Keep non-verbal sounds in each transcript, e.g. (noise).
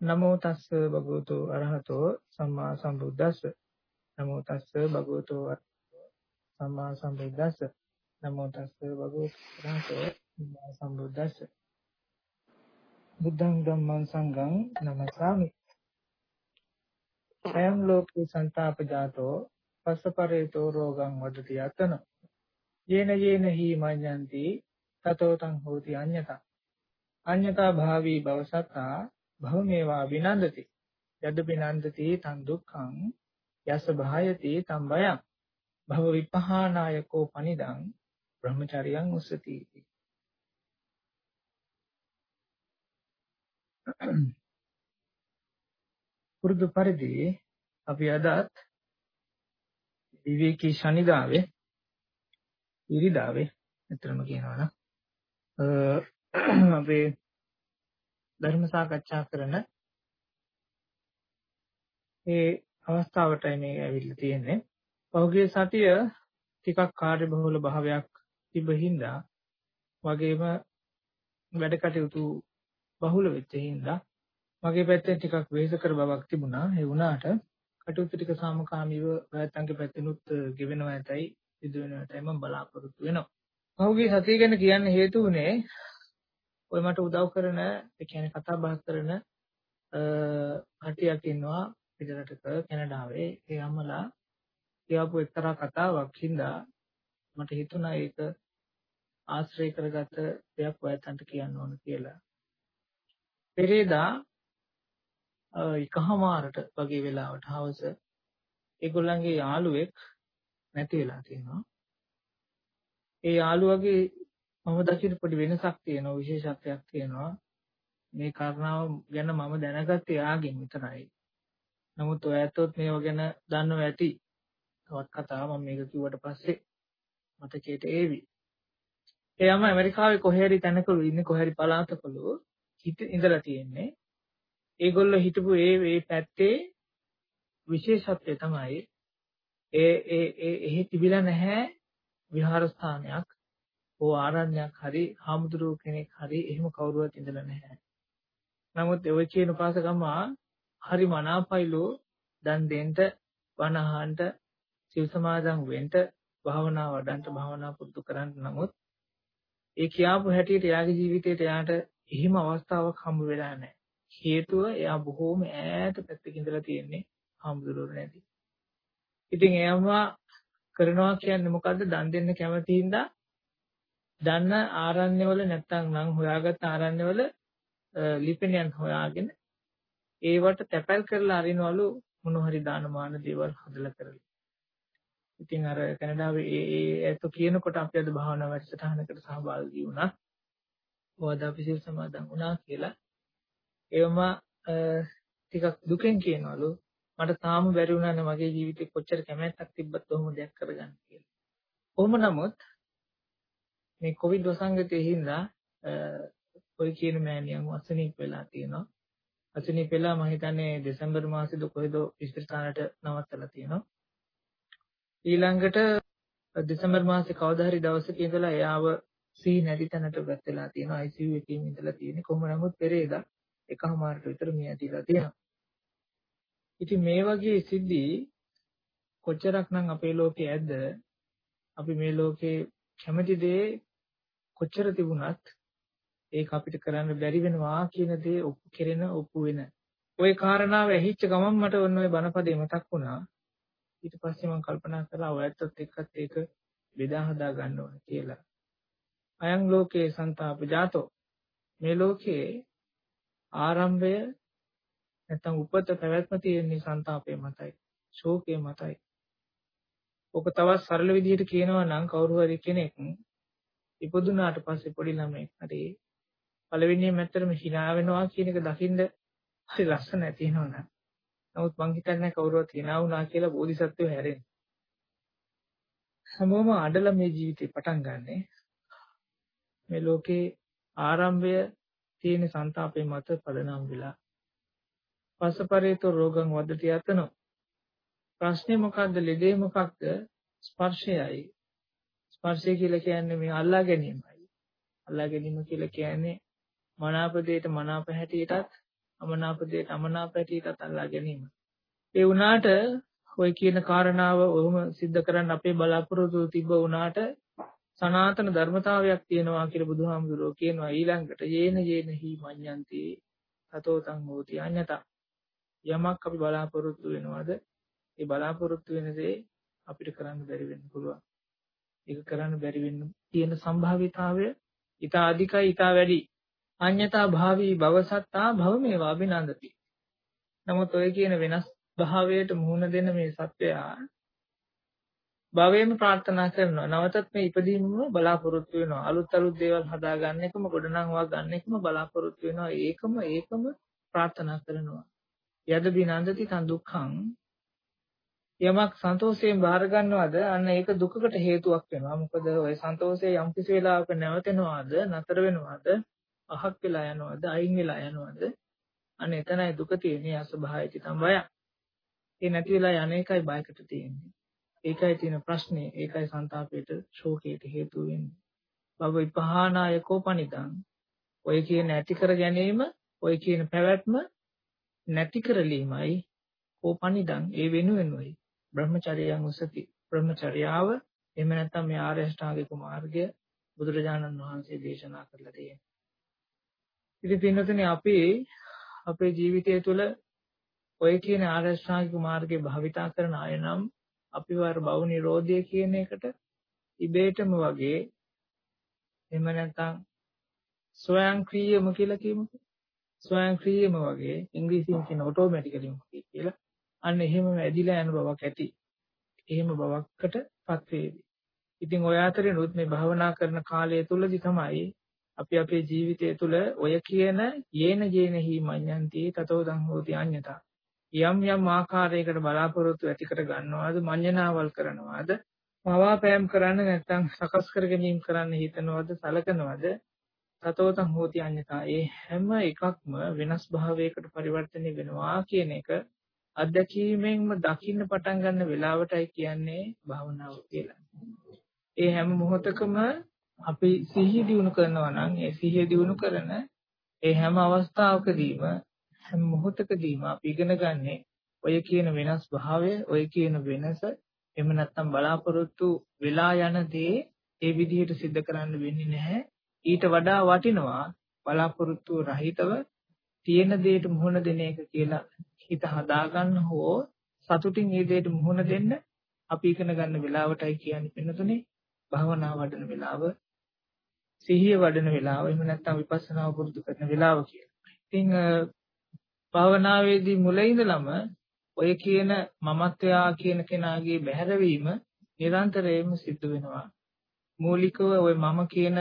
නමෝ තස්ස භගවතු අරහතෝ සම්මා සම්බුද්දස්ස. නමෝ තස්ස භගවතු සම්මා සම්බුද්දස්ස. නමෝ තස්ස භගවතු අරහතෝ සම්මා සම්බුද්දස්ස. බුද්ධං ධම්මං සංඝං නමස්සාමි. අයං ලෝකේ සන්තාපජාතෝ පස්සපරේතෝ රෝගං වදති යතන යේන යේන හි මඤ්ඤන්ති තතෝ තං හෝති අඤ්ඤතා. අඤ්ඤතා භාවී භවසතා භවමේවා විනන්දති. යද්ද විනන්දති තං දුක්ඛං යස භායති තං බයං භව විපහානායකෝ පනිදං බ්‍රහ්මචාරියං උස්සති. පුරුදු පරිදි අපි අදත් විවේකී ශනිදාවේ ඉරිදාවේ මෙතරම කියනවා නම් අපේ ධර්ම සාකච්ඡා කරන ඒ අවස්ථාවටයි මේ ඇවිල්ලා තියෙන්නේ. පහුගිය සතිය ටිකක් කාර්යබහුල භාවයක් තිබෙ හින්දා වගේම වැඩ කටයුතු බහුල වෙච්ච හින්දා මගේ පැත්තෙන් ටිකක් වෙහෙසකර බවක් තිබුණා. ඒ වුණාට කටයුතු ටික සාමකාමීව ඔයත්න්ගේ පැත්තෙනුත් ගෙවෙනවා ඇතයි සිදු වෙනවා ඇතයි මම බලාපොරොත්තු වෙනවා. පහුගිය සතිය ගැන කියන්න හේතු වුණේ ඔය මට උදව් කරන ඒ කියන්නේ කතා බහ කරන කටියක් ඉන්නවා පිටරටක කැනඩාවේ ඒ අම්මලා කියවපු එක්තරා කතාවක් හින්දා මට හිතුණා ඒක ආශ්‍රය කරගත දෙයක් ඔයයන්ට කියන්න ඕන කියලා. පෙරේදා එකහමාරට වගේ වෙලාවට හවස ඒගොල්ලන්ගේ යාළුවෙක් නැති වෙලා තියෙනවා. ඒ යාළුවගේ මම දකින පොඩි වෙනසක් තියෙනවා විශේෂත්වයක් තියෙනවා. මේ කාරණාව ගැන මම දැනගත්තේ යාගෙන් විතරයි. නමුත් ඔයත් මේව ගැන දන්නව ඇති. තවත් කතාව මම මේක කිව්වට පස්සේ මතකයට ඒවි. එයාම ඇමරිකාවේ කොහේ හරි තැනකලු ඉන්නේ කොහේ හරි පළාතකලු හිට ඉඳලා තියෙන්නේ. ඒගොල්ලෝ හිටපු ඒ ඒ පැත්තේ විශේෂත්වය තමයි ඒ ඒ ඒ එහි තිබිලා නැහැ විහාරස්ථානයක්. ඕ ආරණ්‍යයක් හරි හාමුදුරුව කෙනෙක් හරි එහෙම කවුරුවත් ඉඳලා නැහැ. නමුත් ඔය කියන උපාසකම්මා හරි මනාපයිලෝ දන් දෙන්න වන අහන්න සිල් සමාදන් වෙන්න භාවනා වඩන්න භාවනා පුරුදු කරන්න නමුත් ඒ කියාපු හැටියට එයාගේ ජීවිතේට එයාට එහෙම අවස්ථාවක් හම්බ වෙලා නැහැ. හේතුව එයා බොහෝම ඈත පැත්තක ඉඳලා තියෙන්නේ හාමුදුරුවෝ නැති. ඉතින් එයාම කරනවා කියන්නේ මොකද්ද? දන් දෙන්න කැමති හින්දා දන්න ආරණ්‍යවල නැත්තම් නම් හොයාගත්ත ආරණ්‍යවල ලිපිනයන් හොයාගෙන ඒවට තැපැල් කරලා අරිනවලු මොන හරි දානමාන දේවල් හදලා කරලා. ඉතින් අර කැනඩාවේ ඒ ඒ ඇත්ත කියනකොට අපි අද භාවනා වැඩසටහනකට සහභාගී වුණා. ඔයද අපි සිල් සමාදන් වුණා කියලා. ඒවම ටිකක් දුකෙන් කියනවලු මට තාම බැරි වුණානේ මගේ ජීවිතේ කොච්චර කැමැත්තක් තිබ්බත් ඔහොම දෙයක් කරගන්න කියලා. කොහොම නමුත් මේ කොවිඩ් වසංගතයේ හින්දා ඔය කියන මෑණියන් අසනීප වෙලා තියෙනවා. අසනීප වෙලා මම හිතන්නේ දෙසැම්බර් මාසෙද කොහෙද ඉස්පිරිතාලට නවත්තලා තියෙනවා. ඊළඟට දෙසැම්බර් මාසේ කවදා හරි දවසක ඉඳලා එයාව සී නැති තැනට ගත් වෙලා තියෙනවා. ICU එකේ ඉඳලා තියෙන්නේ. කොහොම නමුත් පෙරේදා එකමාරට විතර මිය ඇතිලා තියෙනවා. ඉතින් මේ වගේ සිද්ධි කොච්චරක්නම් අපේ ලෝකයේ ඇද්ද? අපි මේ ලෝකේ කැමති දේ කොච්චර තිබුණත් ඒක අපිට කරන්න බැරි වෙනවා කියන දේ ඔප්පු කෙරෙන ඔප්පු වෙන. ওই කාරණාව ඇහිච්ච ගමන් මට ඔන්න ඔය බණපදේ මතක් වුණා. ඊට පස්සේ මම කල්පනා කළා ඔයත් එක්කත් ඒක බෙදා හදා ගන්න ඕන කියලා. අයං ලෝකේ සන්තාප ජාතෝ මේ ලෝකේ ආරම්භය නැත්නම් උපත පැවැත්ම තියෙන්නේ සන්තාපය මතයි ශෝකය මතයි ඔක තවත් සරල විදිහට කියනවා නම් කවුරු හරි කෙනෙක් ඉපදුනාට පස්සේ පොඩි ළමෙක් හරි පළවෙනියෙන් ඇත්තටම hina වෙනවා කියන එක දකින්න හරි ලස්සන තියෙනවා නමුත් මං හිතන්නේ කවුරුවත් hina වුණා කියලා බෝධිසත්වෝ හැරෙන්නේ. හැමෝම අඬලා මේ ජීවිතේ පටන් ගන්නෙ. මේ ලෝකේ ආරම්භය තියෙන ਸੰతాපේ මත පදනම් වෙලා. පසපරේතෝ රෝගං වදති යතනෝ. ප්‍රශ්නේ මොකද්ද? ලෙඩේ මොකක්ද? ස්පර්ශයයි. ස්පර්ශය කියලා කියන්නේ මේ අල්ලා ගැනීමයි. අල්ලා ගැනීම කියලා කියන්නේ මනාප දෙයට මනාප හැටියටත් අමනාප දෙයට අමනාප හැටියටත් අල්ලා ගැනීම. ඒ වුණාට ඔය කියන කාරණාව ඔහොම सिद्ध කරන්න අපේ බලාපොරොත්තු තිබ්බ වුණාට සනාතන ධර්මතාවයක් තියෙනවා කියලා බුදුහාමුදුරුවෝ කියනවා ඊළඟට යේන යේන හි මඤ්ඤන්ති තතෝතං හෝති අඤ්ඤතා යමක් අපි බලාපොරොත්තු වෙනවද ඒ බලාපොරොත්තු වෙන දේ අපිට කරන්න බැරි වෙන්න පුළුවන් ඒක කරන්න බැරි වෙන්න තියෙන සම්භාවිතාවය ඊට අධිකයි ඊට වැඩි අඤ්ඤතා භාවී භවසත්තා භවමේවා අභිනන්දති නමුත් ඔය කියන වෙනස් භාවයට මුහුණ දෙන මේ සත්වයා භවයේම ප්‍රාර්ථනා කරනවා. නැවතත් මේ ඉපදීමම බලාපොරොත්තු වෙනවා. අලුත් අලුත් දේවල් හදාගන්න එකම ගොඩනංවා ගන්න එකම බලාපොරොත්තු වෙනවා. ඒකම ඒකම ප්‍රාර්ථනා කරනවා. යද බිනන්දති තන් දුක්ඛං යමක් සන්තෝෂයෙන් බාර ගන්නවද? අන්න ඒක දුකකට හේතුවක් වෙනවා. මොකද ওই සන්තෝෂය යම් කිසි වෙලාවක නැවතෙනවද? නතර වෙනවද? අහක් වෙලා යනවද? අයින් වෙලා යනවද? අන්න එතනයි දුක තියෙන්නේ. අසභාවිතයි තමයි ඒ නැති වෙලා යන එකයි බයකට තියෙන්නේ. ඒකයි තියෙන ප්‍රශ්නේ. ඒකයි ਸੰతాපයට ශෝකයට හේතු වෙන්නේ. බව විපහානාය කෝපනිදං. ඔය කියන ඇති කර ගැනීම ඔය කියන පැවැත්ම නැති කරලීමයි කෝපනිදං. ඒ වෙනුවෙන් වෙයි උසති. බ්‍රහ්මචර්යාව එහෙම නැත්නම් මේ ආර්ය අෂ්ටාංගික මාර්ගය බුදුරජාණන් වහන්සේ දේශනා කරලා තියෙනවා. ඉතින් පින්නතුනේ අපි අපේ ජීවිතය තුළ ඔය කියන ආර්ය අෂ්ටාංගික මාර්ගය භාවිතා කරන අය නම් අපිව අර බව නිරෝධය කියන එකට ඉබේටම වගේ එහෙම නැත්නම් ස්වයංක්‍රීයම කියලා කියමුකෝ. ස්වයංක්‍රීයම වගේ ඉංග්‍රීසියෙන් කියන ඔටෝමැටිකලිම කියලා. අන්න එහෙම වැඩිලා යන බවක් ඇති. එහෙම බවක්කටපත් වේවි. ඉතින් ඔය අතරිනුත් මේ භාවනා කරන කාලය තුලදී තමයි අපි අපේ ජීවිතය තුළ ඔය කියන යේන ජේනහි මඤ්ඤන්ති තතෝ දං හෝති අඤ්ඤතා යම් යම් ආකාරයකට බලාපොරොත්තු ඇති කර ගන්නවාද මඤ්ඤණාවල් කරනවාද මවාපෑම් කරන්න නැත්නම් සකස් කර ගැනීම කරන්න හිතනවද සලකනවද තතෝතං හෝති අඤ්ඤතා ඒ හැම එකක්ම වෙනස් භාවයකට පරිවර්තනය වෙනවා කියන එක අත්දැකීමෙන්ම දකින්න පටන් ගන්න වෙලාවටයි කියන්නේ භාවනාව කියලා. ඒ හැම මොහොතකම අපි සිහිය දිනු කරනවා නම් ඒ සිහිය දිනු කරන ඒ හැම අවස්ථාවකදීම හැම මොහොතකදීම අපි ඉගෙන ගන්නෙ ඔය කියන වෙනස් භාවය, ඔය කියන වෙනස එහෙම නැත්නම් බලාපොරොත්තු වෙලා යන දේ ඒ විදිහට සිද්ධ කරන්න වෙන්නේ නැහැ. ඊට වඩා වටිනවා බලාපොරොත්තු රහිතව තියෙන දෙයට මුහුණ දෙන එක කියලා හිත හදාගන්න හෝ සතුටින් ඒ දෙයට මුහුණ දෙන්න අපි ඉගෙන ගන්න වෙලාවටයි කියන්නේ පින්නතුනේ භාවනා වඩන වෙලාව සිහිය වඩන වෙලාව එහෙම නැත්නම් විපස්සනා පුරුදු කරන වෙලාව කියලා. ඉතින් භාවනාවේදී මුල ඉඳලම ඔය කියන මමත්වයා කියන කෙනාගේ බැහැරවීම නිරන්තරයෙන්ම සිද්ධ වෙනවා. මූලිකව ඔය මම කියන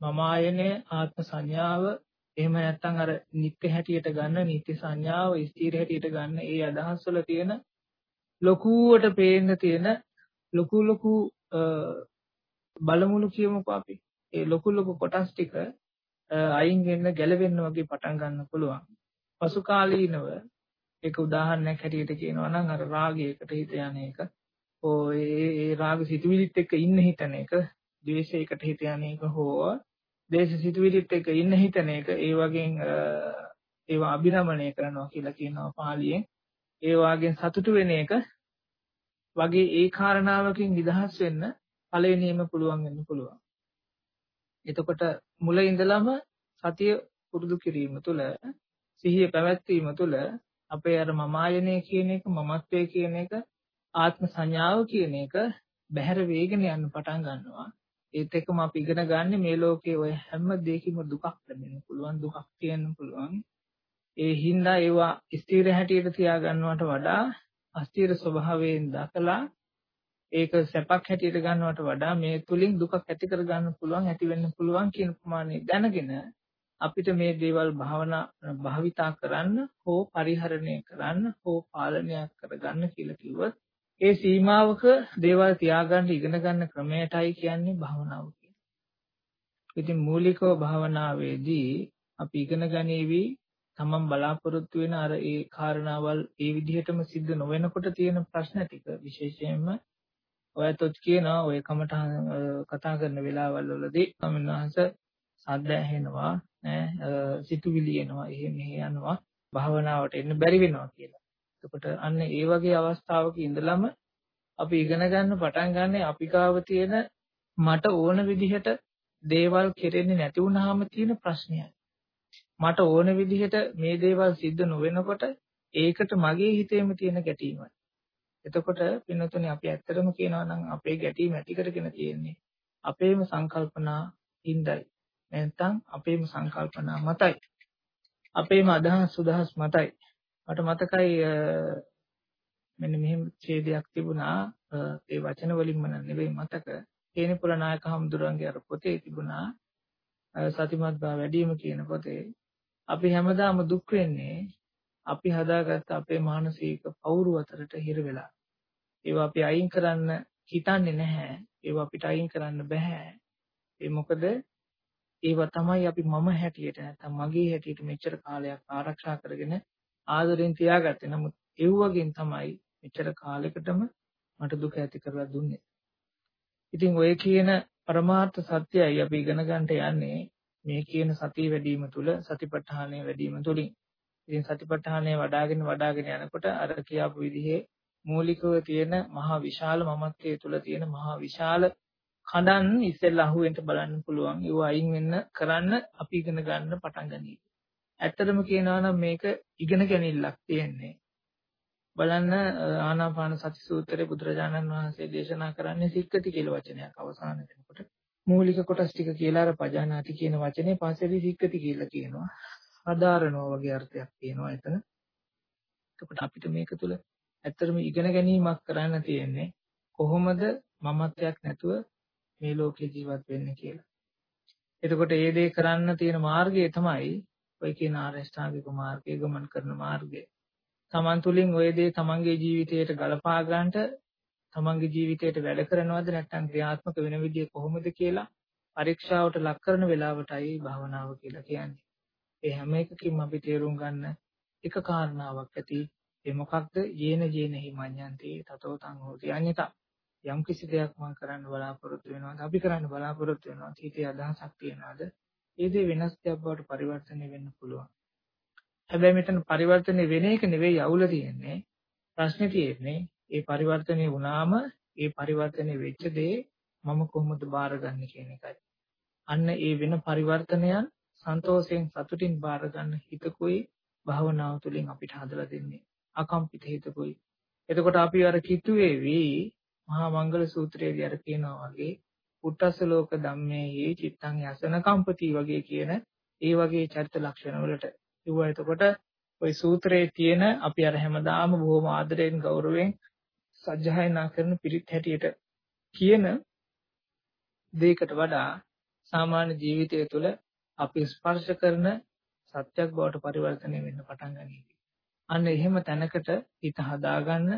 මම ආයනය ආත්ම සංඥාව එහෙම නැත්නම් අර නිත්‍ය හැටියට ගන්න නිත්‍ය සංඥාව ස්ථිර හැටියට ගන්න ඒ අදහස් වල තියෙන ලොකුවට පේන්න තියෙන ලොකු ලොකු බලමුළු කියමුකෝ අපි. ඒ ලොකු ලොකු කොටස් ටික අයින් වෙන්න ගැලවෙන්න වගේ පටන් ගන්න පුළුවන්. පසු කාලීනව ඒක උදාහරණයක් හැටියට කියනවා නම් අර රාගයකට හිත යන එක හෝ ඒ ඒ රාග සිතුවිලිත් එක්ක ඉන්න හිතන එක ද්වේෂයකට හිත යන එක හෝ දේශ සිතුවිලිත් එක්ක ඉන්න හිතන එක ඒ වගේ ඒවා අභිරමණය කරනවා කියලා කියනවා පාලියෙන් ඒ වාගෙන් සතුටු වෙන එක වගේ ඒ කාරණාවකින් නිදහස් වෙන්න පළවෙනියෙම පුළුවන් වෙන්න පුළුවන්. එතකොට මුල ඉඳලම සතිය පුරුදු කිරීම තුළ සිහිය පැවැත්වීම තුළ අපේ අර මමායනය කියන එක මමත්වයේ කියන එක ආත්ම සංඥාව කියන එක බැහැර වේගෙන යන්න පටන් ගන්නවා. ඒත් එක්කම අපි ඉගෙන ගන්න මේ ලෝකේ ඔය හැම දෙයකින්ම දුකක් ලැබෙන්න පුළුවන් දුකක් තියෙන්න පුළුවන්. ඒ හින්දා ඒවා ස්ථිර හැටියට තියා ගන්නවට වඩා අස්ථිර ස්වභාවයෙන් දකලා ඒක සැපක් හැටියට ගන්නවට වඩා මේ තුලින් දුකක් ඇති කර ගන්න පුළුවන් ඇති වෙන්න පුළුවන් කියන ප්‍රමාණය දැනගෙන අපිට මේ දේවල් භාවනා භාවිතා කරන්න හෝ පරිහරණය කරන්න හෝ පාලනය කරගන්න කියලා කිව්වොත් ඒ සීමාවක දේවල් තියාගන්න ඉගෙන ගන්න ක්‍රමයටයි කියන්නේ භාවනාව කියන්නේ. ඉතින් මූලිකව භාවනාවේදී අපි ඉගෙන ගනීවි තමන් බලාපොරොත්තු වෙන අර ඒ කාරණාවල් ඒ විදිහටම සිද්ධ නොවෙනකොට තියෙන ප්‍රශ්න ටික විශේෂයෙන්ම ඔයත් කියනවා ඔය කමට කතා කරන වෙලාවල් වලදී සමින්වහන්ස සද්ද ඇහෙනවා නෑ සිතුවිලි එනවා එහෙම මෙහෙ යනවා භාවනාවට එන්න බැරි වෙනවා කියලා. එතකොට අන්න ඒ වගේ අවස්ථාවක ඉඳලම අපි ඉගෙන ගන්න පටන් ගන්න අපි ගාව තියෙන මට ඕන විදිහට දේවල් කෙරෙන්නේ නැති වුනහම තියෙන ප්‍රශ්නයයි. මට ඕන විදිහට මේ දේවල් සිද්ධ නොවෙනකොට ඒකට මගේ හිතේම තියෙන ගැටීමයි. එතකොට පින්නතුනේ අපි ඇත්තටම කියනවා නම් අපේ ගැටීම ඇති කරගෙන තියෙන්නේ අපේම සංකල්පනා හිඳයි. නැත්නම් අපේම සංකල්පනා මතයි. අපේම අදහස් සුදහස් මතයි. මට මතකයි මෙන්න මෙහෙම ඡේදයක් තිබුණා ඒ වචන වලින්ම නෙවෙයි මතක. හේනිපුර නායක හඳුරන්ගේ අර පොතේ තිබුණා සතිමත් බව වැඩිම කියන පොතේ අපි හැමදාම දුක් වෙන්නේ අපි හදාගත්ත අපේ මානසික පවුරු අතරට හිර වෙලා. ඒවා අපි අයින් කරන්න හිතන්නේ නැහැ. ඒවා අපිට අයින් කරන්න බෑ. ඒ මොකද ඒවා තමයි අපි මම හැටියට නැත්නම් මගේ හැටියට මෙච්චර කාලයක් ආරක්ෂා කරගෙන ආදරෙන් තියාගත්තේ. නමුත් ඒ වගේන් තමයි මෙච්චර කාලයකටම මට දුක ඇති කරලා දුන්නේ. ඉතින් ඔය කියන પરමාර්ථ සත්‍යයයි අපි ඉගෙන ගන්නට යන්නේ මේ කියන සතිය වැඩිම තුල සතිපට්ඨානය වැඩිම තුලින්. ඉතින් සතිපට්ඨානය වඩාගෙන වඩාගෙන යනකොට අර කියාපු විදිහේ මූලිකව තියෙන මහා විශාල මමත්වයේ තුල තියෙන මහා විශාල කඩන් ඉස්සෙල්ලා අහුවෙන්ට බලන්න පුළුවන්. ඒව අයින් වෙන්න කරන්න අපි ඉගෙන ගන්න පටන් ගනී. ඇත්තටම කියනවා නම් මේක ඉගෙන ගැනීමක් තියෙන්නේ. බලන්න ආනාපාන සති සූත්‍රයේ බුදුරජාණන් වහන්සේ දේශනා කරන්නේ සික්කති කියලා වචනයක් අවසාන වෙනකොට. මූලික කොටස් ටික කියලා අර පජානාති කියන වචනේ පස්සේදී සික්කති කියලා කියනවා. අදාරනවා වගේ අර්ථයක් තියෙනවා එතන. එතකොට අපිට මේක තුල ඇත්තටම ඉගෙන ගැනීමක් කරන්න තියෙන්නේ කොහොමද මමත්වයක් නැතුව මේ ලෝකේ ජීවත් වෙන්නේ කියලා. එතකොට ඒ දේ කරන්න තියෙන මාර්ගය තමයි ඔය කියන ආරෂ්ඨාංගික මාර්ගය ගමන් කරන මාර්ගය. Taman තුලින් ওই දේ තමන්ගේ ජීවිතයට ගලපා ගන්නට තමන්ගේ ජීවිතයට වැඩ කරනවද නැත්නම් ක්‍රියාත්මක වෙන විදිය කොහොමද කියලා පරීක්ෂාවට ලක් කරන වෙලාවටයි භාවනාව කියලා කියන්නේ. ඒ හැම එකකින්ම අපි තේරුම් ගන්න එක කාරණාවක් ඇති. ඒ මොකක්ද? යේන යේන හිමඤ්ඤන්ති තතෝ තං හෝති අඤ්ඤතා යම් කිසි දෙයක් මම කරන්න බලාපොරොත්තු වෙනවාද? අපි කරන්න බලාපොරොත්තු වෙනවාද හිතේ අදහසක් තියනවාද? ඒ දේ වෙනස් දෙයක් බවට පරිවර්තනය වෙන්න පුළුවන්. හැබැයි මෙතන පරිවර්තනය වෙන එක නෙවෙයි අවුල තියෙන්නේ. ප්‍රශ්නේ තියෙන්නේ ඒ පරිවර්තනය වුණාම ඒ පරිවර්තනය වෙච්ච දේ මම කොහොමද බාරගන්නේ කියන එකයි. අන්න ඒ වෙන පරිවර්තනයන් සන්තෝෂයෙන් සතුටින් බාර ගන්න හිතකුයි භාවනාව තුළින් අපිට හදලා දෙන්නේ. අකම්පිත හිතකුයි. එතකොට අපි අර කිතුවේ වී මහා මංගල සූත්‍රයේදී අර කියනවා වගේ පුට්ටස්ස ලෝක ධම්මේ චිත්තං යසන කම්පති වගේ කියන ඒ වගේ චරිත ලක්ෂණ වලට කිව්වා. එතකොට ওই සූත්‍රයේ තියෙන අපි අර හැමදාම බොහොම ආදරයෙන් ගෞරවයෙන් සජ්ජායනා කරන පිරිත් හැටියට කියන දෙයකට වඩා සාමාන්‍ය ජීවිතය තුළ අපි ස්පර්ශ කරන සත්‍යක් බවට පරිවර්තනය වෙන්න පටන් ගන්නවා. අන්න එහෙම තැනකට හිත හදාගන්න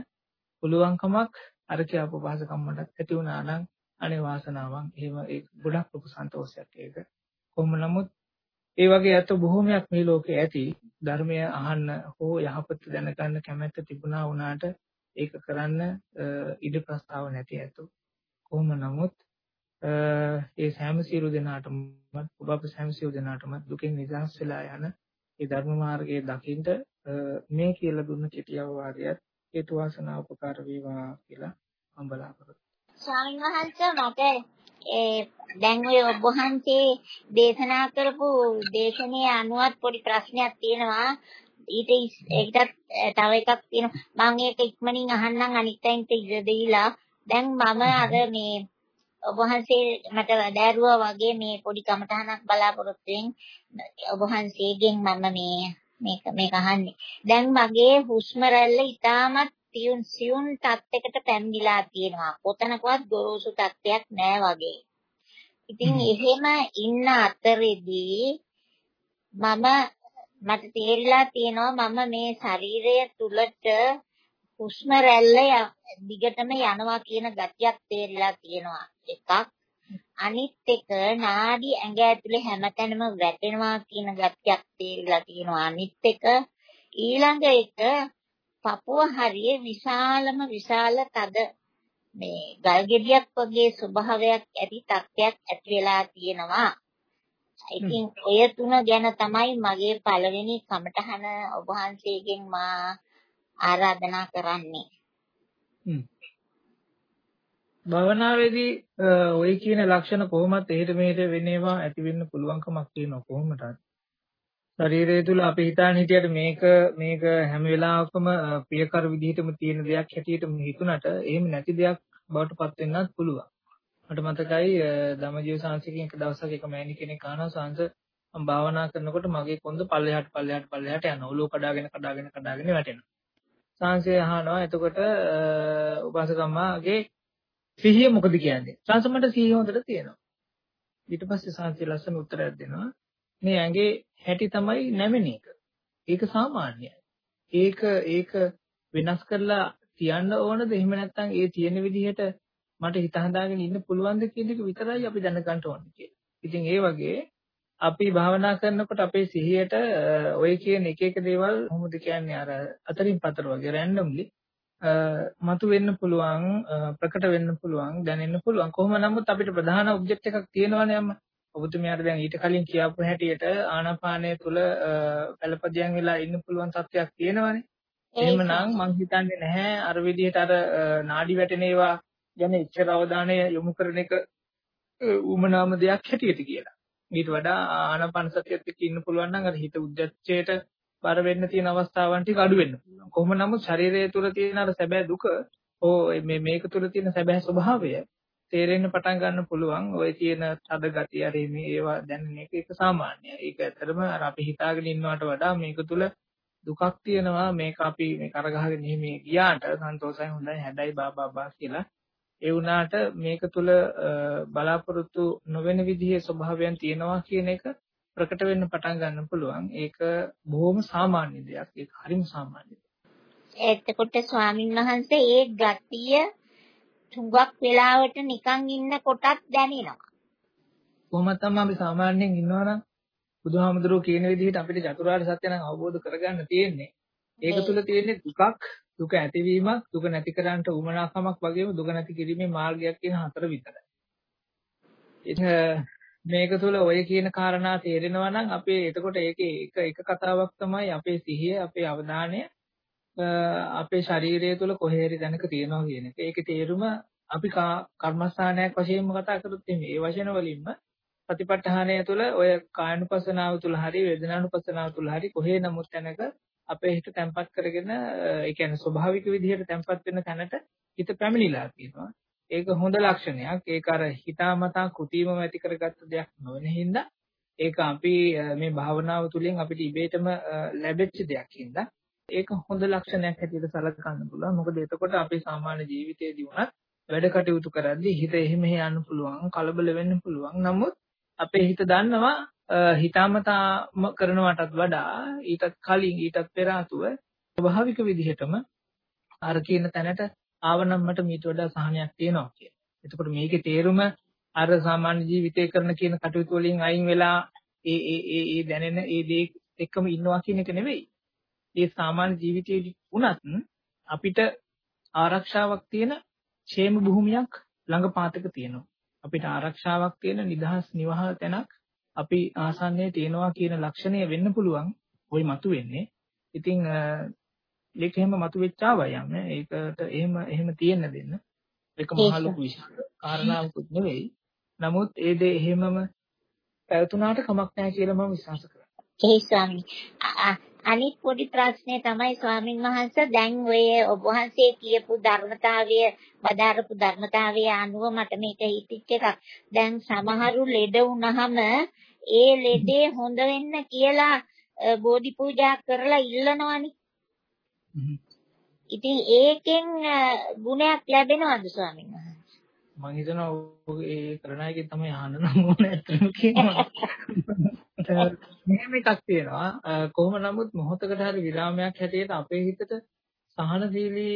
පුළුවන්කමක් අර කියපු භාෂකම් මටත් ඇති වුණා නම් අනේ වාසනාවන්. එහෙම ඒ ගොඩක් ලොකු සන්තෝෂයක් ඒක. කොහොම නමුත් ඒ වගේ අත බොහෝමයක් මේ ලෝකේ ඇති ධර්මය අහන්න හෝ යහපත දැනගන්න කැමැත්ත තිබුණා වුණාට ඒක කරන්න ඉඩ ප්‍රස්තාව නැති ඇතු. කොහොම නමුත් ඒ සෑම සියලු දෙනාටම ඔබ අප සෑම සියලු දෙනාටම දුකින් නිදහස් වෙලා යන ඒ ධර්ම මාර්ගයේ දකින්ද මේ කියලා දුන්න කෙටි අවවාදයක් හේතු වාසනා උපකාර වේවා කියලා මම බලාපොරොත්තු ස්වාමීන් වහන්සේ මට ඒ දැන් ඔය ඔබ වහන්සේ දේශනා කරපු දේශනේ අනුවත් පොඩි ප්‍රශ්නයක් තියෙනවා. ඊට ඒකටත් තව එකක් තියෙනවා. මම ඒක ඉක්මනින් අහන්නම් අනිත් අයින්ට ඉඩ දීලා. දැන් මම අර මේ ඔබ වහන්සේ මට දැරුවා වගේ මේ පොඩි කමටහනක් බලාපොරොත්තු වෙන ඔබ වහන්සේගෙන් මම මේ මේක මේක අහන්නේ. දැන් මගේ හුස්ම රැල්ල ඉතාමත් සියුම් සියුම් තත්යකට පැමිණිලා තියෙනවා. කොතනකවත් ගොරෝසු තත්යක් නෑ වගේ. ඉතින් එහෙම ඉන්න අතරේදී මම මට තේරිලා තියෙනවා මම මේ ශරීරය තුලට හුස්ම රැල්ල දිගටම යනවා කියන ගතියක් තේරිලා තියෙනවා එකක් අනිත් එක නාඩි ඇඟ ඇතුලේ හැමතැනම වැටෙනවා කියන ගතියක් තේරිලා තියෙනවා. අනිත් එක ඊළඟ එක පපුව හරිය විශාලම විශාල තද මේ ගල් ගෙඩියක් වගේ ස්වභාවයක් ඇති තත්ත්වයක් ඇති වෙලා තියෙනවා. ඉතින් ඔය තුන ගැන තමයි මගේ පළවෙනි කමටහන ඔබ වහන්සේගෙන් මා ආරාධනා කරන්නේ. භවනාවේදී ওই කියන ලක්ෂණ කොහොමත් එහෙට මෙහෙට වෙනේවා ඇති වෙන්න පුළුවන්කමක් තියෙනවා කොහොමද? ශරීරය තුල අපි හිතාන හිටියට මේක මේක හැම වෙලාවකම ප්‍රියකර විදිහටම තියෙන දෙයක් හැටියට හිතුණට එහෙම නැති දෙයක් බවට පත් වෙන්නත් පුළුවන්. මට මතකයි ධම්මජීව සංසිකෙන් එක දවසක් එක මෑණි කෙනෙක් අහනවා සංස මම භාවනා කරනකොට මගේ කොන්ද පල්ලෙහාට පල්ලෙහාට පල්ලෙහාට යනවා. ඔලුව කඩාගෙන කඩාගෙන කඩාගෙන වැටෙනවා. සංසය අහනවා එතකොට උපාසකම්මාගේ සිහිය මොකද කියන්නේ? සංස මට සිහිය හොඳට තියෙනවා. ඊට පස්සේ සංසය ලස්සන උත්තරයක් දෙනවා. මේ ඇඟේ හැටි තමයි නැමෙන එක. ඒක සාමාන්‍යයි. ඒක ඒක වෙනස් කරලා තියන්න ඕනද? එහෙම නැත්නම් ඒ තියෙන විදිහට මට හිත හදාගෙන ඉන්න පුළුවන්ද කියන එක විතරයි අපි දැනගන්න ඕනේ කියලා. ඉතින් ඒ වගේ අපි භාවනා කරනකොට අපේ සිහියට ඔය කියන එක එක දේවල් කොහොමද කියන්නේ අර අතරින් පතර වගේ රැන්ඩම්ලි මතු වෙන්න පුළුවන් ප්‍රකට වෙන්න පුළුවන් දැනෙන්න පුළුවන් කොහොම නමුත් අපිට ප්‍රධාන ඔබ්ජෙක්ට් එකක් තියෙනවනේ අම්මා ඔබතුමියට දැන් ඊට කලින් කියපු හැටියට ආනාපානය තුල පළපදියම් වෙලා ඉන්න පුළුවන් තත්ත්වයක් තියෙනවනේ එහෙමනම් මං හිතන්නේ නැහැ අර විදිහට අර නාඩි වැටෙන ඒවා ගැන ඉච්ඡර අවධානය යොමු කරන එක උමනාම දෙයක් හැටියට කියලා. ඊට වඩා ආනාපාන සතියත් එක්ක ඉන්න පුළුවන් නම් අර හිත උද්දච්චයට බර වෙන්න තියෙන අවස්ථාවන් ටික අඩු වෙන්න පුළුවන්. කොහොම නමුත් ශරීරය තුළ තියෙන අර සැබෑ දුක ඕ මේ මේක තුළ තියෙන සැබෑ ස්වභාවය තේරෙන්න පටන් ගන්න පුළුවන්. ওই තියෙන තද ගතිය හරි මේ ඒවා දැනෙන එක ඒක සාමාන්‍යයි. ඒක ඇත්තටම අර අපි හිතාගෙන ඉන්නවට වඩා මේක තුළ දුකක් තියෙනවා මේක අපි මේ කරගහගෙන එහෙම ගියාට සන්තෝෂයි හොඳයි හැඩයි බා බා කියලා ඒ වුණාට මේක තුල බලාපොරොත්තු නොවන විදිහේ ස්වභාවයන් තියෙනවා කියන එක ප්‍රකට වෙන්න පටන් ගන්න පුළුවන්. ඒක බොහොම සාමාන්‍ය දෙයක්. ඒක හරිම සාමාන්‍ය දෙයක්. එතකොට ස්වාමින් වහන්සේ ඒ ගතිය තුඟක් වෙලාවට නිකන් ඉන්න කොටත් දැනෙනවා. කොහොමද තමයි අපි සාමාන්‍යයෙන් ඉන්නවනම් බුදුහාමුදුරුවෝ කියන විදිහට අපිට චතුරාර්ය සත්‍ය නම් අවබෝධ කරගන්න තියෙන්නේ. ඒක තුල තියෙන්නේ දුකක්, දුක ඇතිවීමක්, දුක නැති කරන්නට උමනාකමක් වගේම දුක නැති කිරීමේ මාර්ගයක් කියන හතර විතරයි. මේක තුළ ඔය කියන කාරණා තේරෙනවා නම් අපේ එතකොට ඒකේ එක එක කතාවක් තමයි අපේ සිහිය, අපේ අවධානය අපේ ශරීරය තුළ කොහේරි දැනක තියෙනවා කියන එක. ඒකේ තේරුම අපි කර්මස්ථානයක් වශයෙන්ම කතා කරොත් මේ වචන වලින්ම සතිපට්ඨානය තුළ ඔය කායනුපසනාව තුළ හරි වේදනානුපසනාව තුළ හරි කොහේ නමුත් තැනක අපේ හිත තැම්පත් කරගෙන ඒ කියන්නේ ස්වභාවික විදිහට තැම්පත් වෙන තැනට හිත පැමිණිලා තියෙනවා. ඒක හොඳ ලක්ෂණයක්. ඒක අර හිතාමතා කෘතිමව ඇති කරගත්ත දෙයක් නොවන හින්දා ඒක අපි මේ භාවනාව තුළින් අපිට ඉබේටම ලැබෙච්ච දෙයක් හින්දා ඒක හොඳ ලක්ෂණයක් හැටියට සලකන්න පුළුවන්. මොකද එතකොට අපේ සාමාන්‍ය ජීවිතයේදී වුණත් වැඩ කටයුතු කරද්දී හිත එහෙම යන්න පුළුවන්, කලබල වෙන්න පුළුවන්. නමුත් අපේ හිත දන්නවා හිතාමතාම කරනවටත් වඩා ඊටත් කලින් ඊටත් පෙර ආතුව ස්වභාවික විදිහටම අර කියන තැනට ආවනම් මට මීට වඩා සහනයක් තියෙනවා කියලා. එතකොට මේකේ තේරුම අර සාමාන්‍ය ජීවිතේ කරන කියන කටයුතු වලින් අයින් වෙලා ඒ ඒ ඒ ඒ දැනෙන ඒ දේ එක්කම ඉන්නවා කියන එක නෙවෙයි. ඒ සාමාන්‍ය ජීවිතයේදී වුණත් අපිට ආරක්ෂාවක් තියෙන ക്ഷേම භූමියක් ළඟ පාතක තියෙනවා. අපිට ආරක්ෂාවක් තියෙන නිදහස් නිවහල් තැනක් අපි ආසන්නයේ තියෙනවා කියන ලක්ෂණය වෙන්න පුළුවන් ওই මතුවෙන්නේ. ඉතින් ඒක එහෙම මතුවෙච්චාවයි යම් ඒකට එහෙම එහෙම තියෙන්න දෙන්න. ඒක මහ ලොකු කාරණාවකුත් නෙවෙයි. නමුත් ඒ දේ එහෙමම පැවතුනාට කමක් නැහැ කියලා මම විශ්වාස කරනවා. ඒ ස්වාමී අනිත් පොඩි ප්‍රශ්නේ තමයි ස්වාමින් වහන්සේ දැන් ඔය ඔබ වහන්සේ කියපු ධර්මතාවය වදාරපු ධර්මතාවය අනුව මට මේක හිතිච්ච එකක්. දැන් සමහරු ලෙඩ වුණාම ඒ ලෙඩේ හොඳ වෙන්න කියලා බෝධි පූජා කරලා ඉල්ලනවනේ. ඉතින් ඒකෙන් ගුණයක් ලැබෙනවද ස්වාමීන් වහන්සේ? මම හිතනවා ඒ කරන එකේ තමයි අහන්න ඕන ඇත්තම කියනවා. (laughs) මෙහෙම එකක් තියෙනවා. කොහොම නමුත් මොහොතකට හරි විරාමයක් හැටියට අපේ හිතට සහනශීලී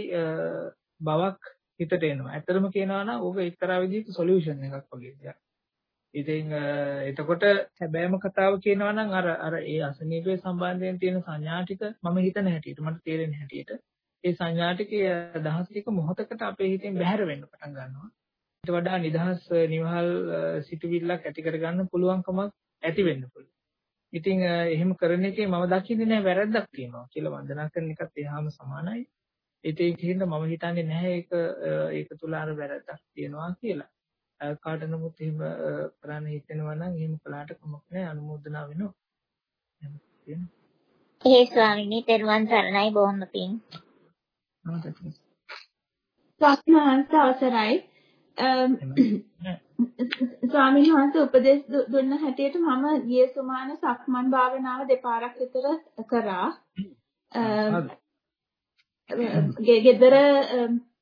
බවක් හිතට එනවා. ඇත්තටම කියනවා නම් ඕක එක්තරා විදිහක සොලියුෂන් එකක් වගේ දෙයක්. ඉතින් එතකොට හැබෑම කතාව කියනවා නම් අර අර ඒ අසනීපයේ සම්බන්ධයෙන් තියෙන සංඥා ටික මම හිතන හැටියට මට තේරෙන හැටියට ඒ සංඥා ටිකේ අදහස් ටික මොහොතකට අපේ හිතෙන් බැහැර වෙන්න පටන් ගන්නවා. ඊට වඩා නිදහස් නිවහල් සිතුවිල්ලක් ඇති කරගන්න පුළුවන්කමක් ඇති වෙන්න පුළුවන්. ඉතින් එහෙම කරන එකේ මම දකින්නේ නැහැ වැරද්දක් තියෙනවා කියලා වන්දනා කරන එකත් එහාම සමානයි. ඉතින් ඒකින්ද මම හිතන්නේ නැහැ ඒක ඒක තුල අර වැරද්දක් තියෙනවා කියලා. කාට නමුත් එහෙම කරන්න හිතෙනවා නම් එහෙම කළාට කමක් නැහැ අනුමೋದනා වෙනවා. ඒ ස්වාමීනි තෙරුවන් සරණයි බොහොම පිං. සක්මහන්ස අවසරයි. (clears throat) ස්වාමීන් වහන්සේ උපදේශ දුන්න හැටියට මම ගිය සුමාන සක්මන් භාවනාව දෙපාරක් විතර කරා. ගෙදර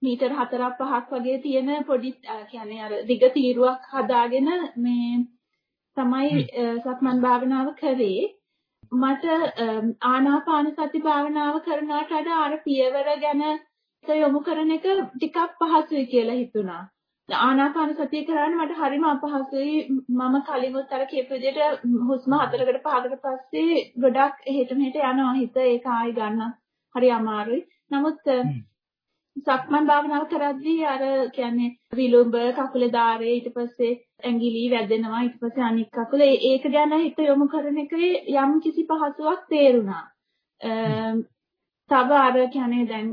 මීටර් 4ක් 5ක් වගේ තියෙන පොඩි කියන්නේ අර දිග තීරුවක් හදාගෙන මේ තමයි සක්මන් භාවනාව කරේ. මට ආනාපාන සති භාවනාව කරනවට වඩා අර පියවර ගැන යොමු කරන එක ටිකක් පහසුයි කියලා හිතුණා. ආනාපාන සතිය කරන්න මට හරිම අපහසුයි. මම කලිමුත් අර කියපු විදිහට හුස්ම හතරකට පහකට පස්සේ ගොඩක් එහෙට මෙහෙට යනවා. හිත ඒක ආයි ගන්න හරි අමාරුයි. නමුත් සක්මන් භාවනාව කරද්දී අර කියන්නේ විලුඹ කකුලේ ධාරේ ඊට පස්සේ ඇඟිලි වැදෙනවා ඊට පස්සේ අනික් කකුල ඒක ගැන හිත යොමු කරන එකේ යම් කිසි පහසුවක් තේරුණා. තව අර කියන්නේ දැන්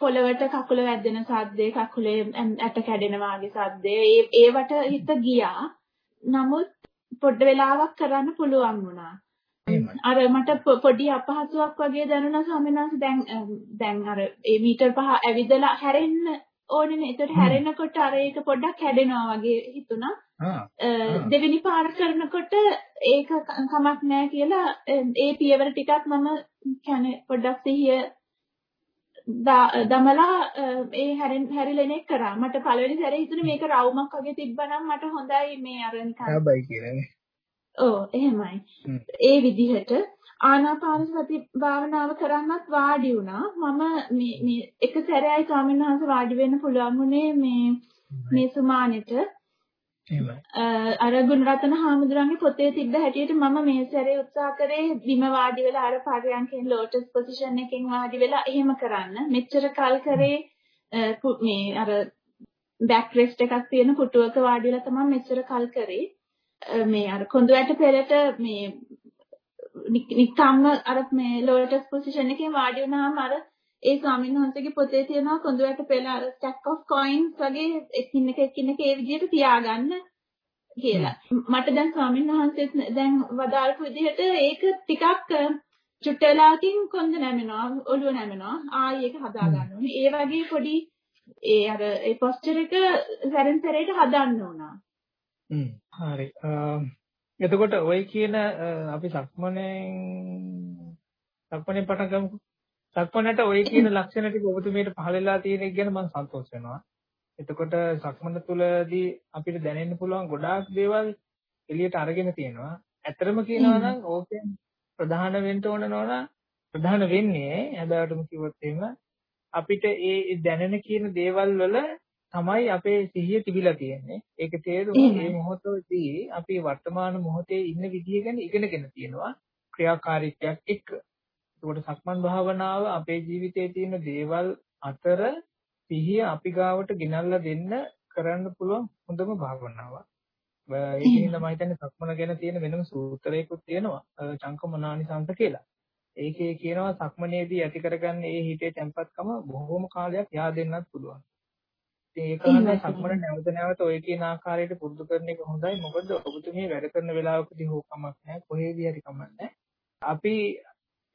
පොළවට කකුල වැදෙන සද්දේ කකුලේ ඇට කැඩෙනවා වගේ සද්දේ ඒවට හිත ගියා. නමුත් පොඩ්ඩ වෙලාවක් කරන්න පුළුවන් වුණා. අර මට පොඩි අපහසුාවක් වගේ දැනුණා ස්වාමීන් වහන්සේ දැන් දැන් අර ඒ මීටර් පහ ඇවිදලා හැරෙන්න ඕනේනේ. ඒකට හැරෙනකොට අර ඒක පොඩ්ඩක් හැදෙනවා වගේ හිතුණා. දෙවෙනි පාර කරනකොට ඒක කමක් නැහැ කියලා ඒ පියවර ටිකක් මම කියන්නේ පොඩ්ඩක් සිහිය දමලා ඒ හැරෙන් හැරිලෙන එක කරා. මට පළවෙනි සැරේ හිතුනේ මේක රවුමක් වගේ තිබ්බනම් මට හොඳයි මේ අර නිකන්. හැබයි කියලානේ. ඔව් එහෙමයි. ඒ විදිහට ආනාපාන සති භාවනාව කරන්නත් වාඩි වුණා. මම මේ මේ එක සැරේයි ස්වාමීන් වහන්සේ වාඩි වෙන්න පුළුවන් වුණේ මේ මේ සුමානෙට. අර ගුණරත්න හාමුදුරන්ගේ පොතේ තිබ්බ හැටියට මම මේ සැරේ උත්සාහ කරේ බිම වාඩි වෙලා අර පරයන්කෙන් ලෝටස් පොසිෂන් එකෙන් වාඩි වෙලා එහෙම කරන්න. මෙච්චර කල් කරේ මේ අර බෑක් රෙස්ට් එකක් තියෙන පුටුවක වාඩි වෙලා තමයි මෙච්චර කල් කරේ. මේ අර කොඳු ඇට පෙරට මේ නිකම්ම අර මේ ලෝයටස් පොසිෂන් එකේ වාඩි වුණාම අර ඒ ස්වාමීන් වහන්සේගේ පොතේ තියෙනවා කොඳු ඇට පෙළ අර ස්ටැක් ඔෆ් කොයින්ස් වගේ එකින් එක එකින් එක ඒ විදිහට තියාගන්න කියලා. මට දැන් ස්වාමීන් වහන්සේ දැන් වදාළපු විදිහට ඒක ටිකක් චුට්ටලාකින් කොන්ද නැමෙනවා ඔළුව නැමෙනවා ආයි ඒක හදා ගන්න ඕනේ. ඒ වගේ පොඩි ඒ අර ඒ පොස්චර් එක සැරෙන් සැරේට හදන්න ඕනා. හරි. එතකොට ඔය කියන අපි සක්මණෙන් සක්මණෙන් පටන් ගමුකෝ. සක්මණට ඔය කියන ලක්ෂණ ටික ඔබතුමීට පහළලා තියෙන එක ගැන මම සතුටු වෙනවා. එතකොට සක්මණ තුලදී අපිට දැනෙන්න පුළුවන් ගොඩාක් දේවල් එළියට අරගෙන තියෙනවා. ඇත්තටම කියනවා නම් ඕකෙන් ප්‍රධාන වෙන්න ඕන නෝනා ප්‍රධාන වෙන්නේ හැබැයිටම කිව්වොත් එහෙම අපිට ඒ දැනෙන කියන දේවල් වල තමයි අපේ සිහිය තිබිලා තියෙන්නේ. ඒක තේරුම මේ මොහොතේදී අපි වර්තමාන මොහොතේ ඉන්න විදිය ගැන ඉගෙනගෙන තියෙනවා ක්‍රියාකාරීත්වයක් එක්ක. ඒකට සක්මන් භාවනාව අපේ ජීවිතයේ තියෙන දේවල් අතර සිහිය අපි ගාවට ගෙනල්ලා දෙන්න කරන්න පුළුවන් හොඳම භාවනාවක්. ඒකින්ද මම හිතන්නේ සක්මන ගැන තියෙන වෙනම සූත්‍රයකුත් තියෙනවා. චංකමනානිසංස කියලා. ඒකේ කියනවා සක්මනේදී ඇති කරගන්න ඒ හිතේ තැම්පත්කම බොහෝම කාලයක් yaadෙන්නත් පුළුවන්. ඒක හරිය සම්මන නැවත නැවත ඔය කියන ආකාරයට පුරුදු කරන එක හොඳයි. මොකද ඔබතුමිය වැඩ කරන වෙලාවකදී හෝ කමක් නැහැ. කොහේදී හරි කමක් නැහැ.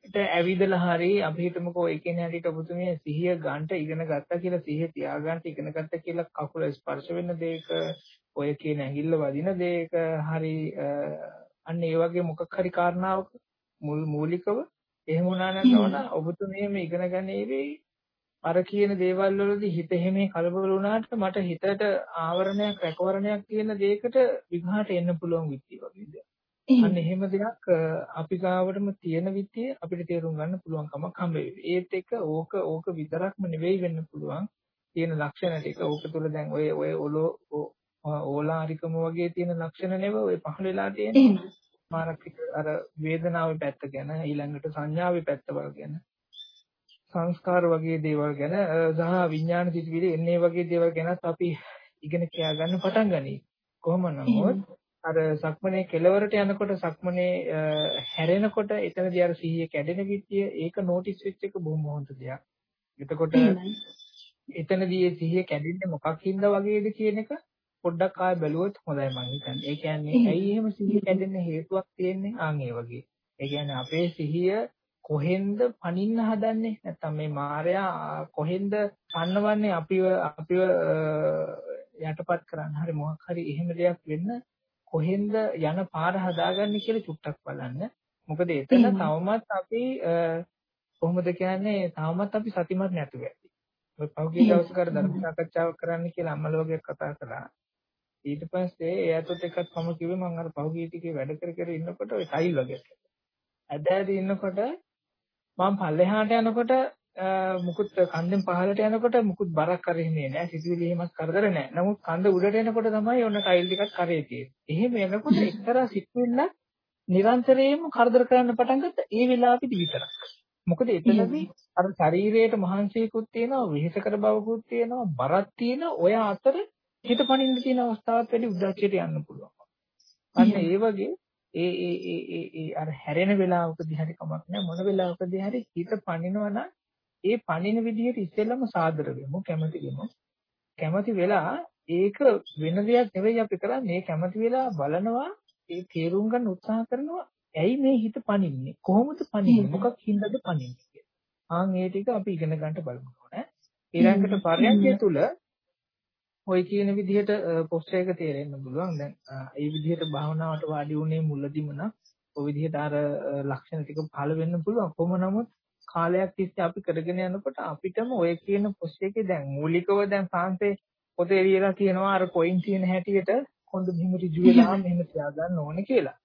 අපිට ඇවිදලා හරි අපි හිතමුකෝ ඒ කියන හැටියට ඔබතුමිය සිහිය ගන්නට ඉගෙන ගත්තා කියලා සිහිය තියාගන්න ඉගෙන ගත්තා කියලා කකුල ස්පර්ශ වෙන දෙයක ඔය කියන ඇඟිල්ල වදින දෙයක හරි අන්න ඒ වගේ මොකක් හරි කාරණාවක මූලිකව එහෙම වුණා නම් ඔබතුමිය මේ ඉගෙන ගන්නේ අර කියන දේවල් වලදී හිත එහෙම කලබල වුණාට මට හිතට ආවරණයක් රැකවරණයක් තියෙන දෙයකට විඝාට එන්න පුළුවන් විත්තිය වගේ. අන්න එහෙම දෙයක් අපි ගාවටම තියෙන විත්තිය අපිට තේරුම් ගන්න පුළුවන් කමක් හම්බ වෙයි. ඒත් එක ඕක ඕක විතරක්ම නෙවෙයි වෙන්න පුළුවන්. තියෙන ලක්ෂණ ටික ඕක තුල දැන් ඔය ඔය ඔලෝ ඕලාරිකම වගේ තියෙන ලක්ෂණ නෙවෙයි ඔය පහළ වෙලා තියෙන මානසික අර වේදනාවේ පැත්ත ගැන ඊළඟට සංඥාවේ පැත්ත වල ගැන සංස්කාර වගේ දේවල් ගැන සහ විඥාන සිතිවිලි එන්නේ වගේ දේවල් ගැනත් අපි ඉගෙන කියා ගන්න පටන් ගනී. කොහොම නමුත් අර සක්මනේ කෙලවරට යනකොට සක්මනේ හැරෙනකොට එතනදී අර සිහිය කැඩෙන විදිය ඒක නෝටිස් වෙච්ච එක බොහොම හොඳ දෙයක්. එතකොට එතනදී ඒ සිහිය කැඩෙන්නේ මොකක් හින්දා වගේද කියන එක පොඩ්ඩක් ආය බැලුවොත් හොඳයි මං හිතන්නේ. ඒ කියන්නේ ඇයි එහෙම සිහිය කැඩෙන්න හේතුවක් තියෙන්නේ? ආන් ඒ වගේ. ඒ කියන්නේ අපේ සිහිය කොහෙන්ද පනින්න හදන්නේ නැත්නම් මේ මායя කොහෙන්ද පන්නවන්නේ අපිව අපිව යටපත් කරන්න හරි මොකක් හරි එහෙම දෙයක් වෙන්න කොහෙන්ද යන පාර හදාගන්නේ කියලා චුට්ටක් බලන්න. මොකද එතන තවමත් අපි කොහොමද කියන්නේ තවමත් අපි සතිමත් නැතුව ඇති. ඔය පහුගිය දවසක අර ධර්ම සාකච්ඡාවක් කරන්න කියලා අම්මලෝගේ කතා කළා. ඊට පස්සේ එයාටත් එකක් මම කිව්වේ මම අර පහුගිය ටිකේ වැඩ කර කර ඉන්නකොට ඔය ටයිල් වගේ. ඇද ඇද ඉන්නකොට මම පල්ලෙහාට යනකොට මුකුත් කන්දෙන් පහළට යනකොට මුකුත් බරක් කරෙන්නේ නැහැ සිතුවිලි එහෙමත් කරදර නැහැ. නමුත් කන්ද උඩට එනකොට තමයි ඔන්න ටයිල් ටිකක් කරේ තියෙන්නේ. එහෙම එනකොට එක්තරා සිතුවිල්ලක් නිරන්තරයෙන්ම කරදර කරන්න පටන් ගත්තා ඒ වෙලාවෙදි විතරක්. මොකද එතනදී අර ශරීරයට මහන්සියකුත් තියෙනවා, වෙහෙසකර බවකුත් තියෙනවා, බරක් තියෙනවා. ඔය අතර හිත පනින්න තියෙන අවස්ථාවක් වැඩි උද්දච්චයට යන්න පුළුවන්. අන්න ඒ වගේ ඒ ඒ ඒ ඒ ඒ අර හැරෙන වෙලාවකදී හරි කමක් නැහැ මොන වෙලාවකදී හරි හිත පනිනවා නම් ඒ පණින විදිහට ඉස්සෙල්ලම සාදර වෙමු කැමති වෙමු. කැමති වෙලා ඒක වෙන දෙයක් නෙවෙයි අපි කරන්නේ. ඒ කැමති වෙලා බලනවා ඒ තේරුම් ගන්න උත්සාහ කරනවා. ඇයි මේ හිත පණින්නේ? කොහොමද පණින්නේ? මොකක් හින්දාද පණින්නේ? ආන් ඒ ටික අපි ඉගෙන ගන්න බලමු ඕනේ. ඊළඟට පරයන්කය තුල ඔය කියන විදිහට පොස්චර් එක තේරෙන්න පුළුවන්. දැන් ඒ විදිහට භාවනාවට වාඩි වුණේ මුලදිම නම් ඔය විදිහට අර ලක්ෂණ ටික පහළ වෙන්න පුළුවන්. කොහොම නමුත් කාලයක් තිස්සේ අපි කරගෙන යනකොට අපිටම ඔය කියන පොස්ට් එකේ දැන් මූලිකව දැන් සාන්තේ පොතේ ලියලා තියෙනවා අර කොයින් තියෙන හැටියට කොන්ද මෙහෙම ඍජු වෙලා (laughs) මෙහෙම තියාගන්න ඕනේ කියලා.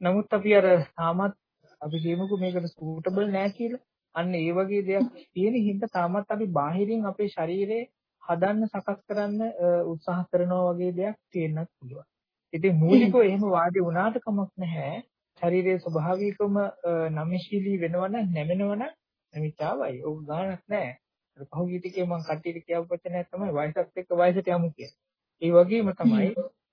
නමුත් අපි අර තාමත් අපි කියමුකෝ මේකට සූටබල් නෑ කියලා. අන්න ඒ වගේ දෙයක් තියෙන හින්දා තාමත් අපි බාහිරින් අපේ ශරීරයේ හදන්න සකස් කරන්න උත්සාහ කරනවා වගේ දෙයක් තියෙන්නත් පුළුවන්. ඉතින් මූලිකව එහෙම වාඩි වුණාට කමක් නැහැ. ශරීරයේ ස්වභාවිකවම නමශීලී වෙනවනම් නැමෙනවනම් නැමිතාවයි. ඕක ගානක් නැහැ. අර පහුගිය ටිකේ මම කට්ටියට කියපු වචනයක් තමයි වයසත් එක්ක වයසට යමු කියන්නේ. ඒ වගේම තමයි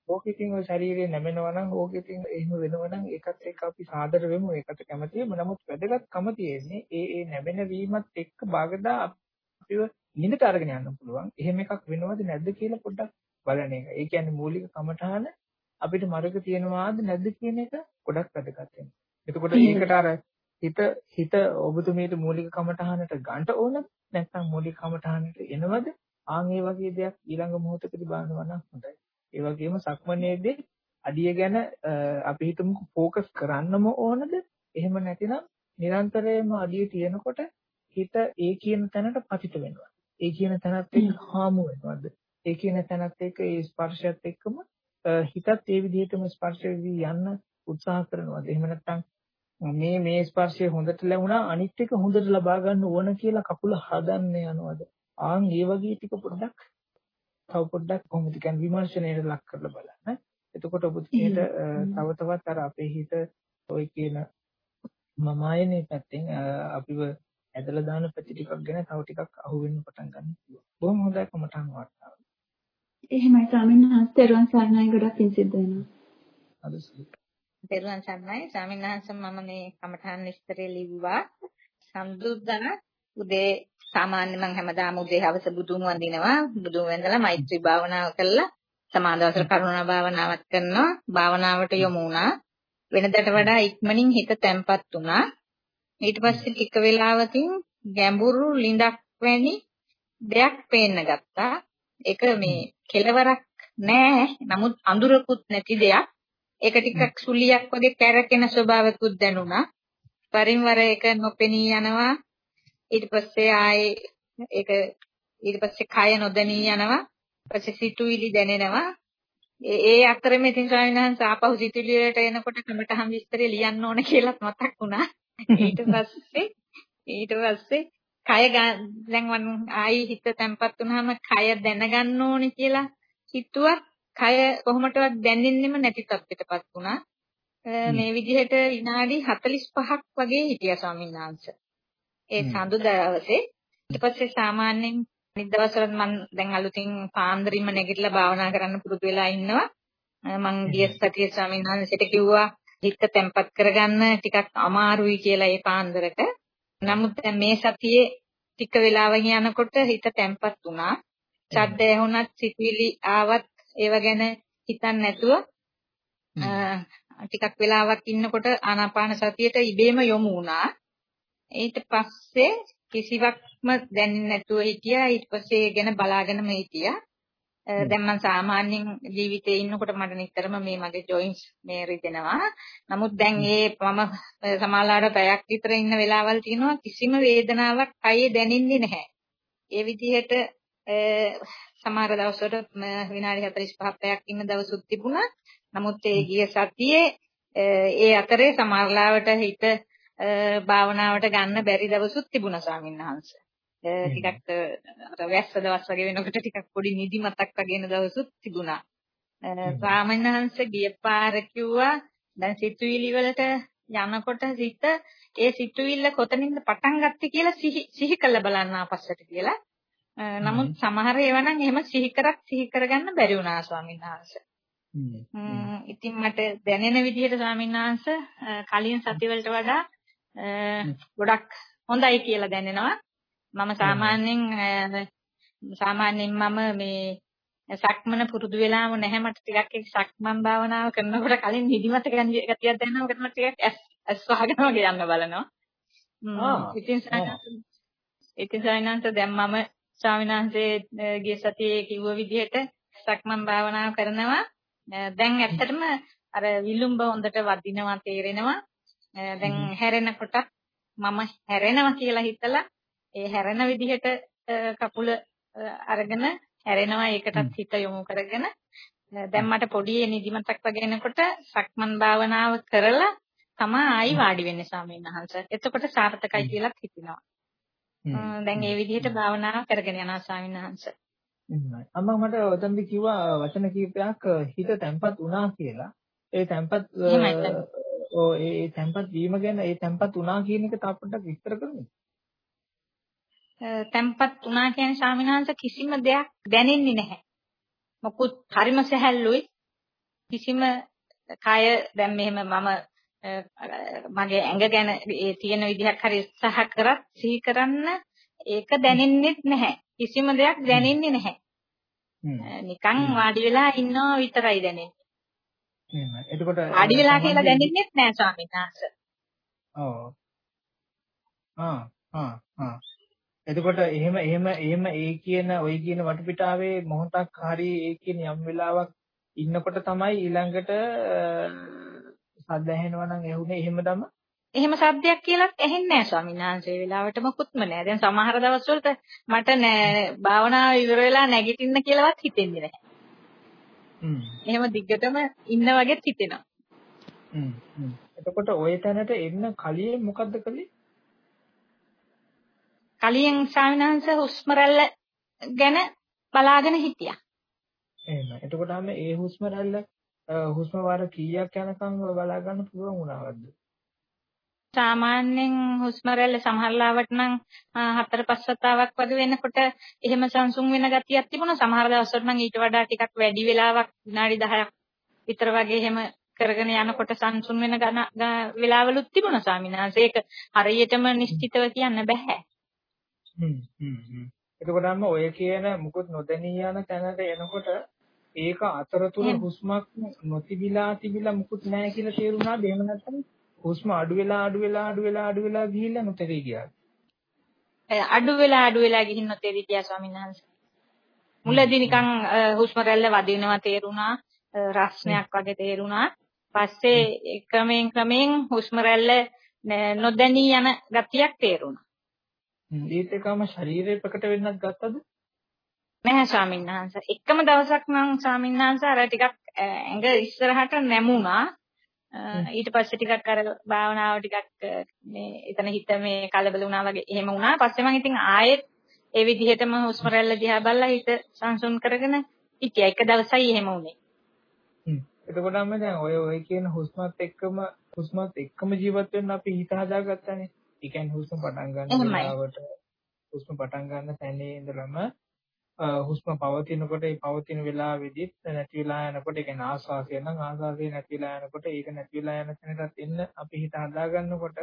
ඕකෙකින් ඔය ශරීරය නැමෙනවනම් ඕකෙකින් එහෙම වෙනවනම් ඒකත් එක්ක අපි සාදර වෙමු. ඒකට කැමති වෙමු. නමුත් වැදගත්කම තියෙන්නේ ඒ ඒ නැමෙන වීමත් එක්ක බාගදා අපිව නිඳට අරගෙන යන්න පුළුවන්. එහෙම එකක් වෙනවද නැද්ද කියලා පොඩ්ඩක් බලන එක. ඒ කියන්නේ මූලික කමඨාන අපිට මරක තියෙනවාද නැද්ද කියන එක ගොඩක් වැදගත් වෙනවා. එතකොට ඒකට අර හිත හිත ඔබතුමීට මූලික කමඨානට ගන්න ඕනද? නැත්නම් මූලික කමඨානට එනවද? ආන් ඒ වගේ දෙයක් ඊළඟ මොහොතකදී බලනවා නම් හොඳයි. ඒ වගේම සක්මනේදී අඩිය ගැන අපි හිතමුකෝ ફોકસ කරන්නම ඕනද? එහෙම නැතිනම් නිරන්තරයෙන්ම අඩිය තියෙනකොට හිත ඒ කියන තැනට පතිත වෙනවා. ඒ කියන තැනත් එක්ක හාමු වෙනවද? ඒ කියන තැනත් එක්ක ඒ ස්පර්ශයත් එක්කම හිතත් ඒ විදිහටම ස්පර්ශ වෙවි යන්න උත්සාහ කරනවද? එහෙම නැත්නම් මේ මේ ස්පර්ශය හොඳට ලැබුණා අනිත් එක හොඳට ලබා ගන්න ඕන කියලා කකුල හදන්න යනවද? ආන් ඒ වගේ ටික පොඩ්ඩක් තව පොඩ්ඩක් කොහොමද කියන්නේ විමර්ශනයට ලක් කරලා බලන්න. එතකොට ඔබ තව තවත් අර අපේ හිත ඔය කියන මම ආයනේ පැත්තෙන් අපිව ඇදලා දාන පැති ටිකක් ගැන තව ටිකක් අහුවෙන්න පටන් ගන්න. බොහොම හොඳයි කමටහන් වර්තාව. එහෙමයි ස්වාමීන් වහන්සේ දරුවන් සරණයි ගොඩක් පිං සිද්ධ වෙනවා. හරි. දරුවන් සරණයි ස්වාමීන් වහන්සේ මම මේ කමටහන් විස්තරය ලිව්වා. සම්දුද්දා උදේ සාමාන්‍ය මම හැමදාම උදේ හවස බුදුන් වඳිනවා. බුදුන් වැඳලා මෛත්‍රී භාවනාව කළා. සමාදවසර කරුණා භාවනාවක් කරනවා. භාවනාවට යොමු වුණා. වෙනදට වඩා ඉක්මනින් හිත තැම්පත් වුණා. ඊට පස්සේ ටික වෙලාවකින් ගැඹුරු ලිඳක් වැනි දෙයක් පේන්න ගත්තා. ඒක මේ කෙලවරක් නෑ. නමුත් අඳුරකුත් නැති දෙයක්. ඒක ටිකක් සුලියක් වගේ කැරකෙන ස්වභාවයකුත් දැනුණා. වරින් වර ඒක නොපෙනී යනවා. ඊට පස්සේ ආයේ ඒක ඊට පස්සේ කය නොදැනී යනවා. පස්සේ සිතුවිලි දැනෙනවා. ඒ අතරෙම ඉතින් ස්වාමීන් වහන්සේ ආපහු සිතුවිලි වලට එනකොට කමටහම් විස්තරය ලියන්න ඕන කියලාත් මතක් වුණා. ඊට පස්සේ ඊට පස්සේ කය දැන් මම ආයි හිත තැම්පත් වුනහම කය දැනගන්න ඕනේ කියලා හිතුවත් කය කොහොමටවත් දැනෙන්නෙම නැති තත්ත්වයටපත් වුණා. මේ විදිහට විනාඩි 45ක් වගේ හිටියා ස්වාමීන් වහන්සේ. ඒ සඳු දවසේ ඊට පස්සේ සාමාන්‍යයෙන් අනිත් දවස්වල මම දැන් අලුතින් පාන්දරින්ම නැගිටලා භාවනා කරන්න පුරුදු වෙලා ඉන්නවා. මං ගිය සතියේ ස්වාමීන් වහන්සේට කිව්වා හිත තැම්පත් කරගන්න ටිකක් අමාරුයි කියලා ඒ පාන්දරට. නමුත් මේ සතියේ ටික වෙලාවක යනකොට හිත තැම්පත් වුණා. ශබ්ද ඇහුණත් සිතුවිලි ආවත් ඒව ගැන හිතන්නේ නැතුව ටිකක් වෙලාවක් ඉන්නකොට ආනාපාන සතියට ඉබේම යොමු වුණා. ඊට පස්සේ කිසිවක්ම දැනෙන්නේ නැතුව හිටියා. ඊට පස්සේ ගැන බලාගෙනම හිටියා. දැන් මම සාමාන්‍යයෙන් ජීවිතේ ඉන්නකොට මට නිතරම මේ මගේ ජොයින්ට්ස් මේ රිදෙනවා. නමුත් දැන් ඒ මම සමාලාවට පැයක් විතර ඉන්න වෙලාවල් තියෙනවා කිසිම වේදනාවක් අයේ දැනෙන්නේ නැහැ. ඒ විදිහට සමහර දවස්වල විනාඩි 45ක් පැයක් ඉන්න දවසුත් තිබුණා. නමුත් ඒ ගිය සතියේ ඒ අතරේ සමහරලාවට හිත භාවනාවට ගන්න බැරි දවසුත් තිබුණා ස්වාමීන් වහන්සේ. ටිකක් අර වැස්ස දවස් වගේ වෙනකොට ටිකක් පොඩි නිදිමතක් වගේ එන දවසුත් තිබුණා. ස්වාමීන් වහන්සේ ගිය පාර කිව්වා දැන් සිතුවිලි වලට යනකොට සිත ඒ සිතුවිල්ල කොතනින්ද පටන් ගත්තේ කියලා සිහි කළ බලන්න ආපස්සට කියලා. නමුත් සමහර ඒවා නම් එහෙම සිහි කරක් සිහි කරගන්න බැරි වුණා ස්වාමීන් වහන්සේ. ඉතින් මට දැනෙන විදිහට ස්වාමීන් වහන්සේ කලින් සතිවලට වඩා ගොඩක් හොඳයි කියලා දැනෙනවා. මම සාමාන්‍යයෙන් සාමාන්‍යයෙන් මම මේ සක්මන පුරුදු වෙලාම නැහැ මට ටිකක් ඒ සක්මන් භාවනාව කරනකොට කලින් නිදිමත ගතියක් දැනෙනවා මොකද මට ටිකක් ඇස් වහගෙන වගේ යන්න බලනවා. ඉතින් ඉතින් සායනන්ත දැන් මම ස්වාමීන් වහන්සේගේ සතියේ කිව්ව විදිහට සක්මන් භාවනාව කරනවා. දැන් ඇත්තටම අර විලුඹ හොඳට වදිනවා තේරෙනවා. දැන් හැරෙනකොට මම හැරෙනවා කියලා හිතලා ඒ හැරෙන විදිහට කකුල අරගෙන හැරෙනවා ඒකටත් හිත යොමු කරගෙන දැන් මට පොඩි නිදිමතක් වගේ එනකොට සක්මන් භාවනාව කරලා තමයි ආයි වාඩි වෙන්නේ ස්වාමීන් වහන්සේ. එතකොට සාර්ථකයි කියලා හිතෙනවා. දැන් ඒ විදිහට භාවනාව කරගෙන යනවා ස්වාමීන් වහන්සේ. අම්මා මට ඔතනදි කිව්වා වචන කීපයක් හිත තැම්පත් වුණා කියලා. ඒ තැම්පත් ඔව් ඒ තැම්පත් වීම ගැන ඒ තැම්පත් වුණා කියන එක තා පොඩ්ඩක් විස්තර කරන්න. තැම්පත් වුණා කියන්නේ ස්වාමිනාංශ කිසිම දෙයක් දැනෙන්නේ නැහැ. මොකුත් හරිම සැහැල්ලුයි. කිසිම කය දැන් මෙහෙම මම මගේ ඇඟ ගැන ඒ තියෙන විදිහක් හරි උත්සාහ කරත් සිහි කරන්න ඒක දැනෙන්නේ නැහැ. කිසිම දෙයක් දැනෙන්නේ නැහැ. නිකන් වාඩි වෙලා ඉන්නවා විතරයි දැනෙන්නේ. එහෙමයි. එතකොට වාඩි වෙලා කියලා දැනෙන්නේ නැහැ ස්වාමීන් වහන්සේ. ඔව්. ආ ආ ආ එතකොට එහෙම එහෙම එහෙම ඒ කියන ওই කියන වටපිටාවේ මොහොතක් හරි ඒ කියන යම් වෙලාවක් ඉන්නකොට තමයි ඊළඟට සද්ද ඇහෙනවා නම් ඇහුනේ එහෙමදම එහෙම සද්දයක් කියලාත් ඇහෙන්නේ නැහැ ස්වාමීන් වහන්සේ වෙලාවට මොකුත්ම නැහැ. දැන් සමහර දවස්වලට මට නෑ භාවනාව ඉවර වෙලා නැගිටින්න කියලාවත් හිතෙන්නේ නැහැ. හ්ම්. එහෙම දිග්ගටම ඉන්න වගේත් හිතෙනවා. හ්ම්. එතකොට ওই තැනට එන්න කලින් මොකද්ද කළේ? කලින් ස්වාමිනාංශ හුස්ම රැල්ල ගැන බලාගෙන හිටියා. එහෙම. එතකොට අපි ඒ හුස්ම රැල්ල හුස්ම වාර කීයක් යනකම් බලා ගන්න පුළුවන් වුණාවද? සාමාන්‍යයෙන් හුස්ම රැල්ල සමහරලාවට නම් හතර පහ වතාවක් වගේ වෙනකොට එහෙම සංසුන් වෙන ගතියක් තිබුණා. සමහර දවස්වල නම් ඊට වඩා ටිකක් වැඩි වෙලාවක් විනාඩි 10ක් විතර වගේ එහෙම කරගෙන යනකොට සංසුන් වෙන වෙලාවලුත් තිබුණා ස්වාමීන් වහන්සේ. ඒක හරියටම නිශ්චිතව කියන්න බෑ. එතකොටම ඔය කියන මුකුත් නොදැනී යන තැනට එනකොට ඒක අතරතුර හුස්මක් නොතිබිලා තිබිලා මුකුත් නැහැ කියලා තේරුණාද? එහෙම නැත්නම් හුස්ම අඩු වෙලා අඩු වෙලා අඩු වෙලා අඩු වෙලා ගිහිල්ලා නොතේරී ගියාද? අඩු වෙලා අඩු වෙලා ගිහින් නොතේරී ගියා ස්වාමීන් වහන්සේ. මුලදී නිකන් හුස්ම රැල්ල වදිනවා තේරුණා. රස්නයක් වගේ තේරුණා. පස්සේ ක්‍රමයෙන් ක්‍රමයෙන් හුස්ම රැල්ල නොදැනී යන ගතියක් තේරුණා ඊට එකම ශරීරය ප්‍රකට වෙන්නත් ගත්තද? නැහැ ස්වාමීන් වහන්සේ. එකම දවසක් නම් ස්වාමීන් වහන්සේ අර ටිකක් ඇඟ ඉස්සරහට නැමුණා. ඊට පස්සේ ටිකක් අර භාවනාව ටිකක් මේ එතන හිත මේ කලබල වුණා වගේ එහෙම වුණා. පස්සේ මම ඉතින් ආයෙත් ඒ විදිහටම හුස්ම රැල්ල දිහා බලලා හිත සංසුන් කරගෙන හිටියා. එක දවසයි එහෙම වුණේ. හ්ම්. එතකොටම දැන් ඔය ඔය කියන හුස්මත් එක්කම හුස්මත් එක්කම ජීවත් වෙන්න අපි හිත හදාගත්තානේ. ඒ කියන්නේ හුස්ම පටන් ගන්න වෙලාවට හුස්ම පටන් ගන්න තැනේ ඉඳලම හුස්ම පවතිනකොට ඒ පවතින වෙලාවෙදිත් නැති වෙලා යනකොට ඒ කියන්නේ ආස්වාසය නම් ආස්වාසය නැති වෙලා යනකොට ඒක නැති වෙලා යන තැනටත් එන්න අපි හිත හදා ගන්නකොට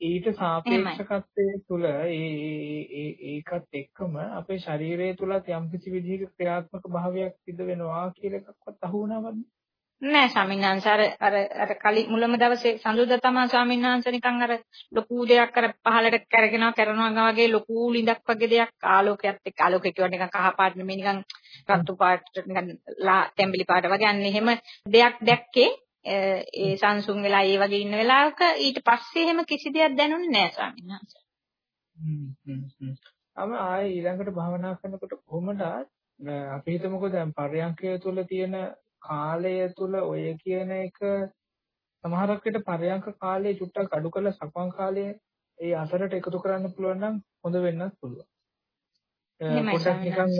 ඊට සාපේක්ෂකත්වයේ තුල ඒ ඒකත් එක්කම අපේ ශරීරය තුලත් යම්කිසි විදිහක ක්‍රියාත්මක භාවයක් සිදු වෙනවා කියලා එකක්වත් අහු වුණාමද නෑ ස්වාමීන් වහන්සේ අර අර අර කලි මුලම දවසේ සඳුදා තමයි ස්වාමීන් වහන්සේ නිකන් අර ලොකු දෙයක් අර පහලට කරගෙනවා කරනවා වගේ ලොකු ලිඳක් වගේ දෙයක් ආලෝකයක් එක්ක ආලෝකය කියවට නිකන් කහ පාට නෙමෙයි නිකන් රතු පාට නිකන් ලා තැඹිලි පාට වගේ අන්න එහෙම දෙයක් දැක්කේ ඒ සංසුන් වෙලා ඒ වගේ ඉන්න වෙලාවක ඊට පස්සේ එහෙම කිසි දෙයක් දැනුන්නේ නෑ ස්වාමීන් වහන්සේ. හ්ම් හ්ම් හ්ම්. අම ආයේ ඊළඟට භාවනා කරනකොට කොහොමද අපි හිතමුකෝ දැන් පරයන්කය තුළ තියෙන කාලය තුල ඔය කියන එක සමහරක් විට පරයන්ක කාලේ චුට්ටක් අඩු කරලා සක්මන් කාලය ඒ අතරට එකතු කරන්න පුළුවන් නම් හොඳ වෙන්නත් පුළුවන්. පොඩ්ඩක් නිකන්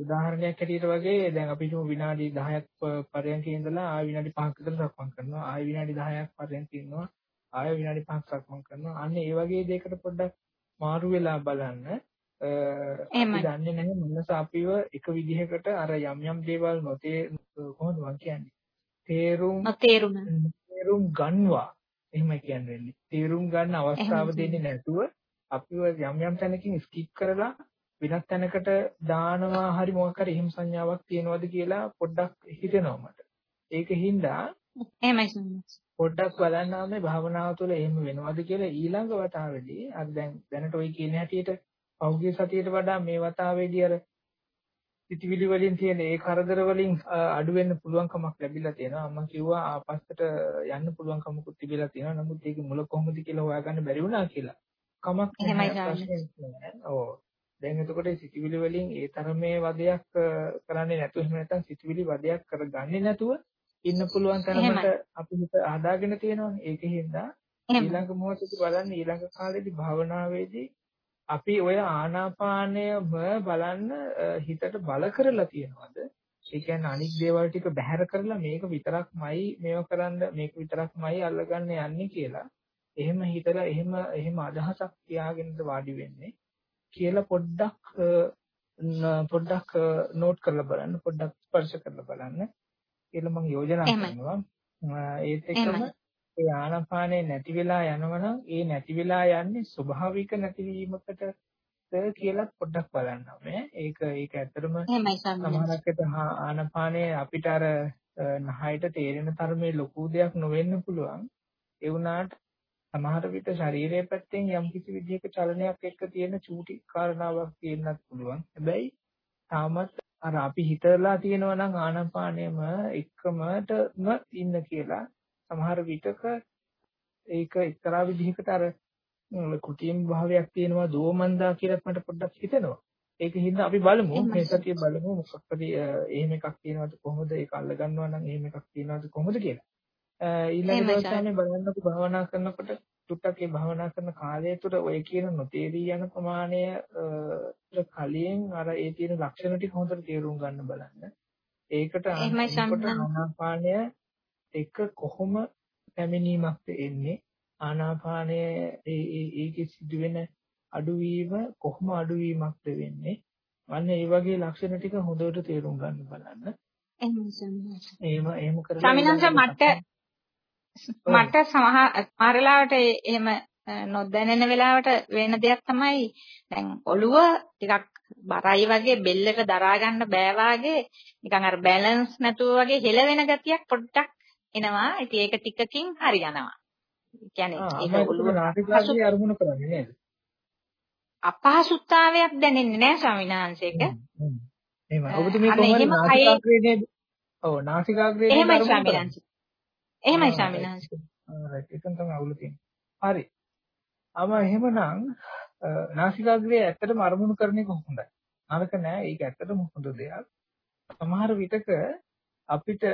උදාහරණයක් හැටියට වගේ දැන් අපි හිතමු විනාඩි 10ක් පරයන්කේ ඉඳලා ආය විනාඩි 5ක් විතර සක්මන් කරනවා. ආය විනාඩි 10ක් පරයන්කේ ඉන්නවා. ආය විනාඩි 5ක් සක්මන් කරනවා. අන්න ඒ වගේ දෙයකට පොඩ්ඩක් මාරු වෙලා බලන්න. අපි දන්නේ නැහැ මනස අපිව එක විදිහකට අර යම් යම් දේවල් නොතේ කොහොමද මම කියන්නේ? තේරුම් තේරුම් තේරුම් ගන්නවා. එහෙම කියන්නේ. තේරුම් ගන්න අවස්ථාව දෙන්නේ නැතුව අපිව යම් යම් තැනකින් ස්කිප් කරලා වෙනත් තැනකට දානවා හරි මොකක් හරි එහෙම සංඥාවක් තියනවද කියලා පොඩ්ඩක් හිතෙනවා මට. ඒකින්ද එහෙමයි පොඩ්ඩක් බලන්න මේ භාවනාව තුළ එහෙම වෙනවද කියලා ඊළඟ වතාවේදී අර දැන් දැනට ওই කියන හැටියට පහුගිය සතියට වඩා මේ වතාවේදී අර සිතිවිලි වලින් තියෙන ඒ කරදර වලින් අඩු වෙන්න පුළුවන්කමක් ලැබිලා තියෙනවා. අම්මා කිව්වා ආපස්සට යන්න පුළුවන්කමකුත් තිබිලා තියෙනවා. නමුත් ඒක මුල කොහොමද කියලා හොයාගන්න බැරි වුණා කියලා. කමක් නැහැ. ඔව්. දැන් එතකොට සිතිවිලි වලින් ඒ තරමේ වදයක් කරන්නේ නැතුව එහෙම නැත්නම් සිතිවිලි වදයක් කරගන්නේ නැතුව ඉන්න පුළුවන් තරමට අපි හිත හදාගෙන තියෙනවානේ. ඒකෙන්ද ඊළඟ මොහොතේදී බලන්න ඊළඟ කාලේදී භාවනාවේදී අපි ඔය ආනාපානයම බලන්න හිතට බල කරලා තියනවාද? ඒ කියන්නේ අනික් දේවල් ටික බැහැර කරලා මේක විතරක්මයි මේව කරන්න මේක විතරක්මයි අල්ලගන්න යන්නේ කියලා. එහෙම හිතලා එහෙම එහෙම අදහසක් තියාගෙනද වාඩි වෙන්නේ කියලා පොඩ්ඩක් පොඩ්ඩක් නෝට් කරලා බලන්න පොඩ්ඩක් ස්පර්ශ කරලා බලන්න කියලා මම යෝජනා කරනවා. ඒත් එක්කම ඒ ආනාපානේ නැති වෙලා යනවනම් ඒ නැති වෙලා යන්නේ ස්වභාවික නැතිවීමකට කියලා පොඩ්ඩක් බලන්න ඕනේ. ඒක ඒක ඇත්තටම සමහරකට ආනාපානේ අපිට අර නහයට තේරෙන තරමේ ලොකු දෙයක් නොවෙන්න පුළුවන්. ඒ වුණාට සමහර විට ශරීරයේ පැත්තෙන් යම් කිසි විදිහක චලනයක් එක්ක තියෙන චූටි කාරණාවක් තියෙන්නත් පුළුවන්. හැබැයි තාමත් අර අපි හිතලා තියෙනවා නම් ආනාපානයම එකමතම ඉන්න කියලා සමහර විටක ඒක එක්තරා විදිහකට අර කුටියම් භාවයක් තියෙනවා දෝමන්දා කියලාත් මට පොඩ්ඩක් හිතෙනවා. ඒක හින්දා අපි බලමු මේ සතිය බලමු මොකක් හරි එහෙම එකක් තියෙනවද කොහොමද ඒක අල්ල ගන්නවා නම් එහෙම එකක් තියෙනවද කොහොමද කියලා. ඊළඟ දවසේ භාවනා භාවනා කරනකොට ටුට්ටක් ඒ භාවනා කරන කාලය තුළ ඔය කියන නොතේරී යන ප්‍රමාණය කලින් අර ඒ තියෙන ලක්ෂණ ටික හොඳට තේරුම් ගන්න බලන්න. ඒකට ආනාපානය එක කොහොම පැමිණීමක්ද එන්නේ ආනාපානය ඒ ඒකේ සිදුවෙන අඩුවීම කොහොම අඩුවීමක්ද වෙන්නේ? අන්න ඒ වගේ ලක්ෂණ ටික හොඳට තේරුම් ගන්න බලන්න. එහෙම එහෙම කරලා සමිනංශ මට මට සමහර වෙලාවට එහෙම නොදැනෙන වෙලාවට වෙන දෙයක් තමයි. දැන් ඔළුව ටිකක් බරයි වගේ බෙල්ලට දරා ගන්න බෑ වගේ නිකන් අර බැලන්ස් නැතුව වගේ හෙලවෙන ගතියක් පොඩ්ඩක් එනවා. ඉතින් ඒක ටිකකින් හරි යනවා. කියන්නේ ඒක ඔළුව නාසිකාග්‍රේ අරමුණු කරන්නේ නේද? අපහසුතාවයක් දැනෙන්නේ නැහැ ස්වාමීන් වහන්සේක. එහෙමයි. ඔබතුමී කොහොමද නාසිකාග්‍රේ නේද? ඔව් නාසිකාග්‍රේ නේද එහෙමයි ස්වාමීන් වහන්සේ. එහෙමයි ස්වාමීන් වහන්සේ. රයිට් එකෙන් තමයි අවුල තියෙන්නේ. හරි. අම එහෙමනම් නාසිකාග්‍රේ ඇත්තටම අරමුණු කරන එක හොඳයි. නරක නෑ. ඒක ඇත්තටම හොඳ දෙයක්. සමහර විටක අපිට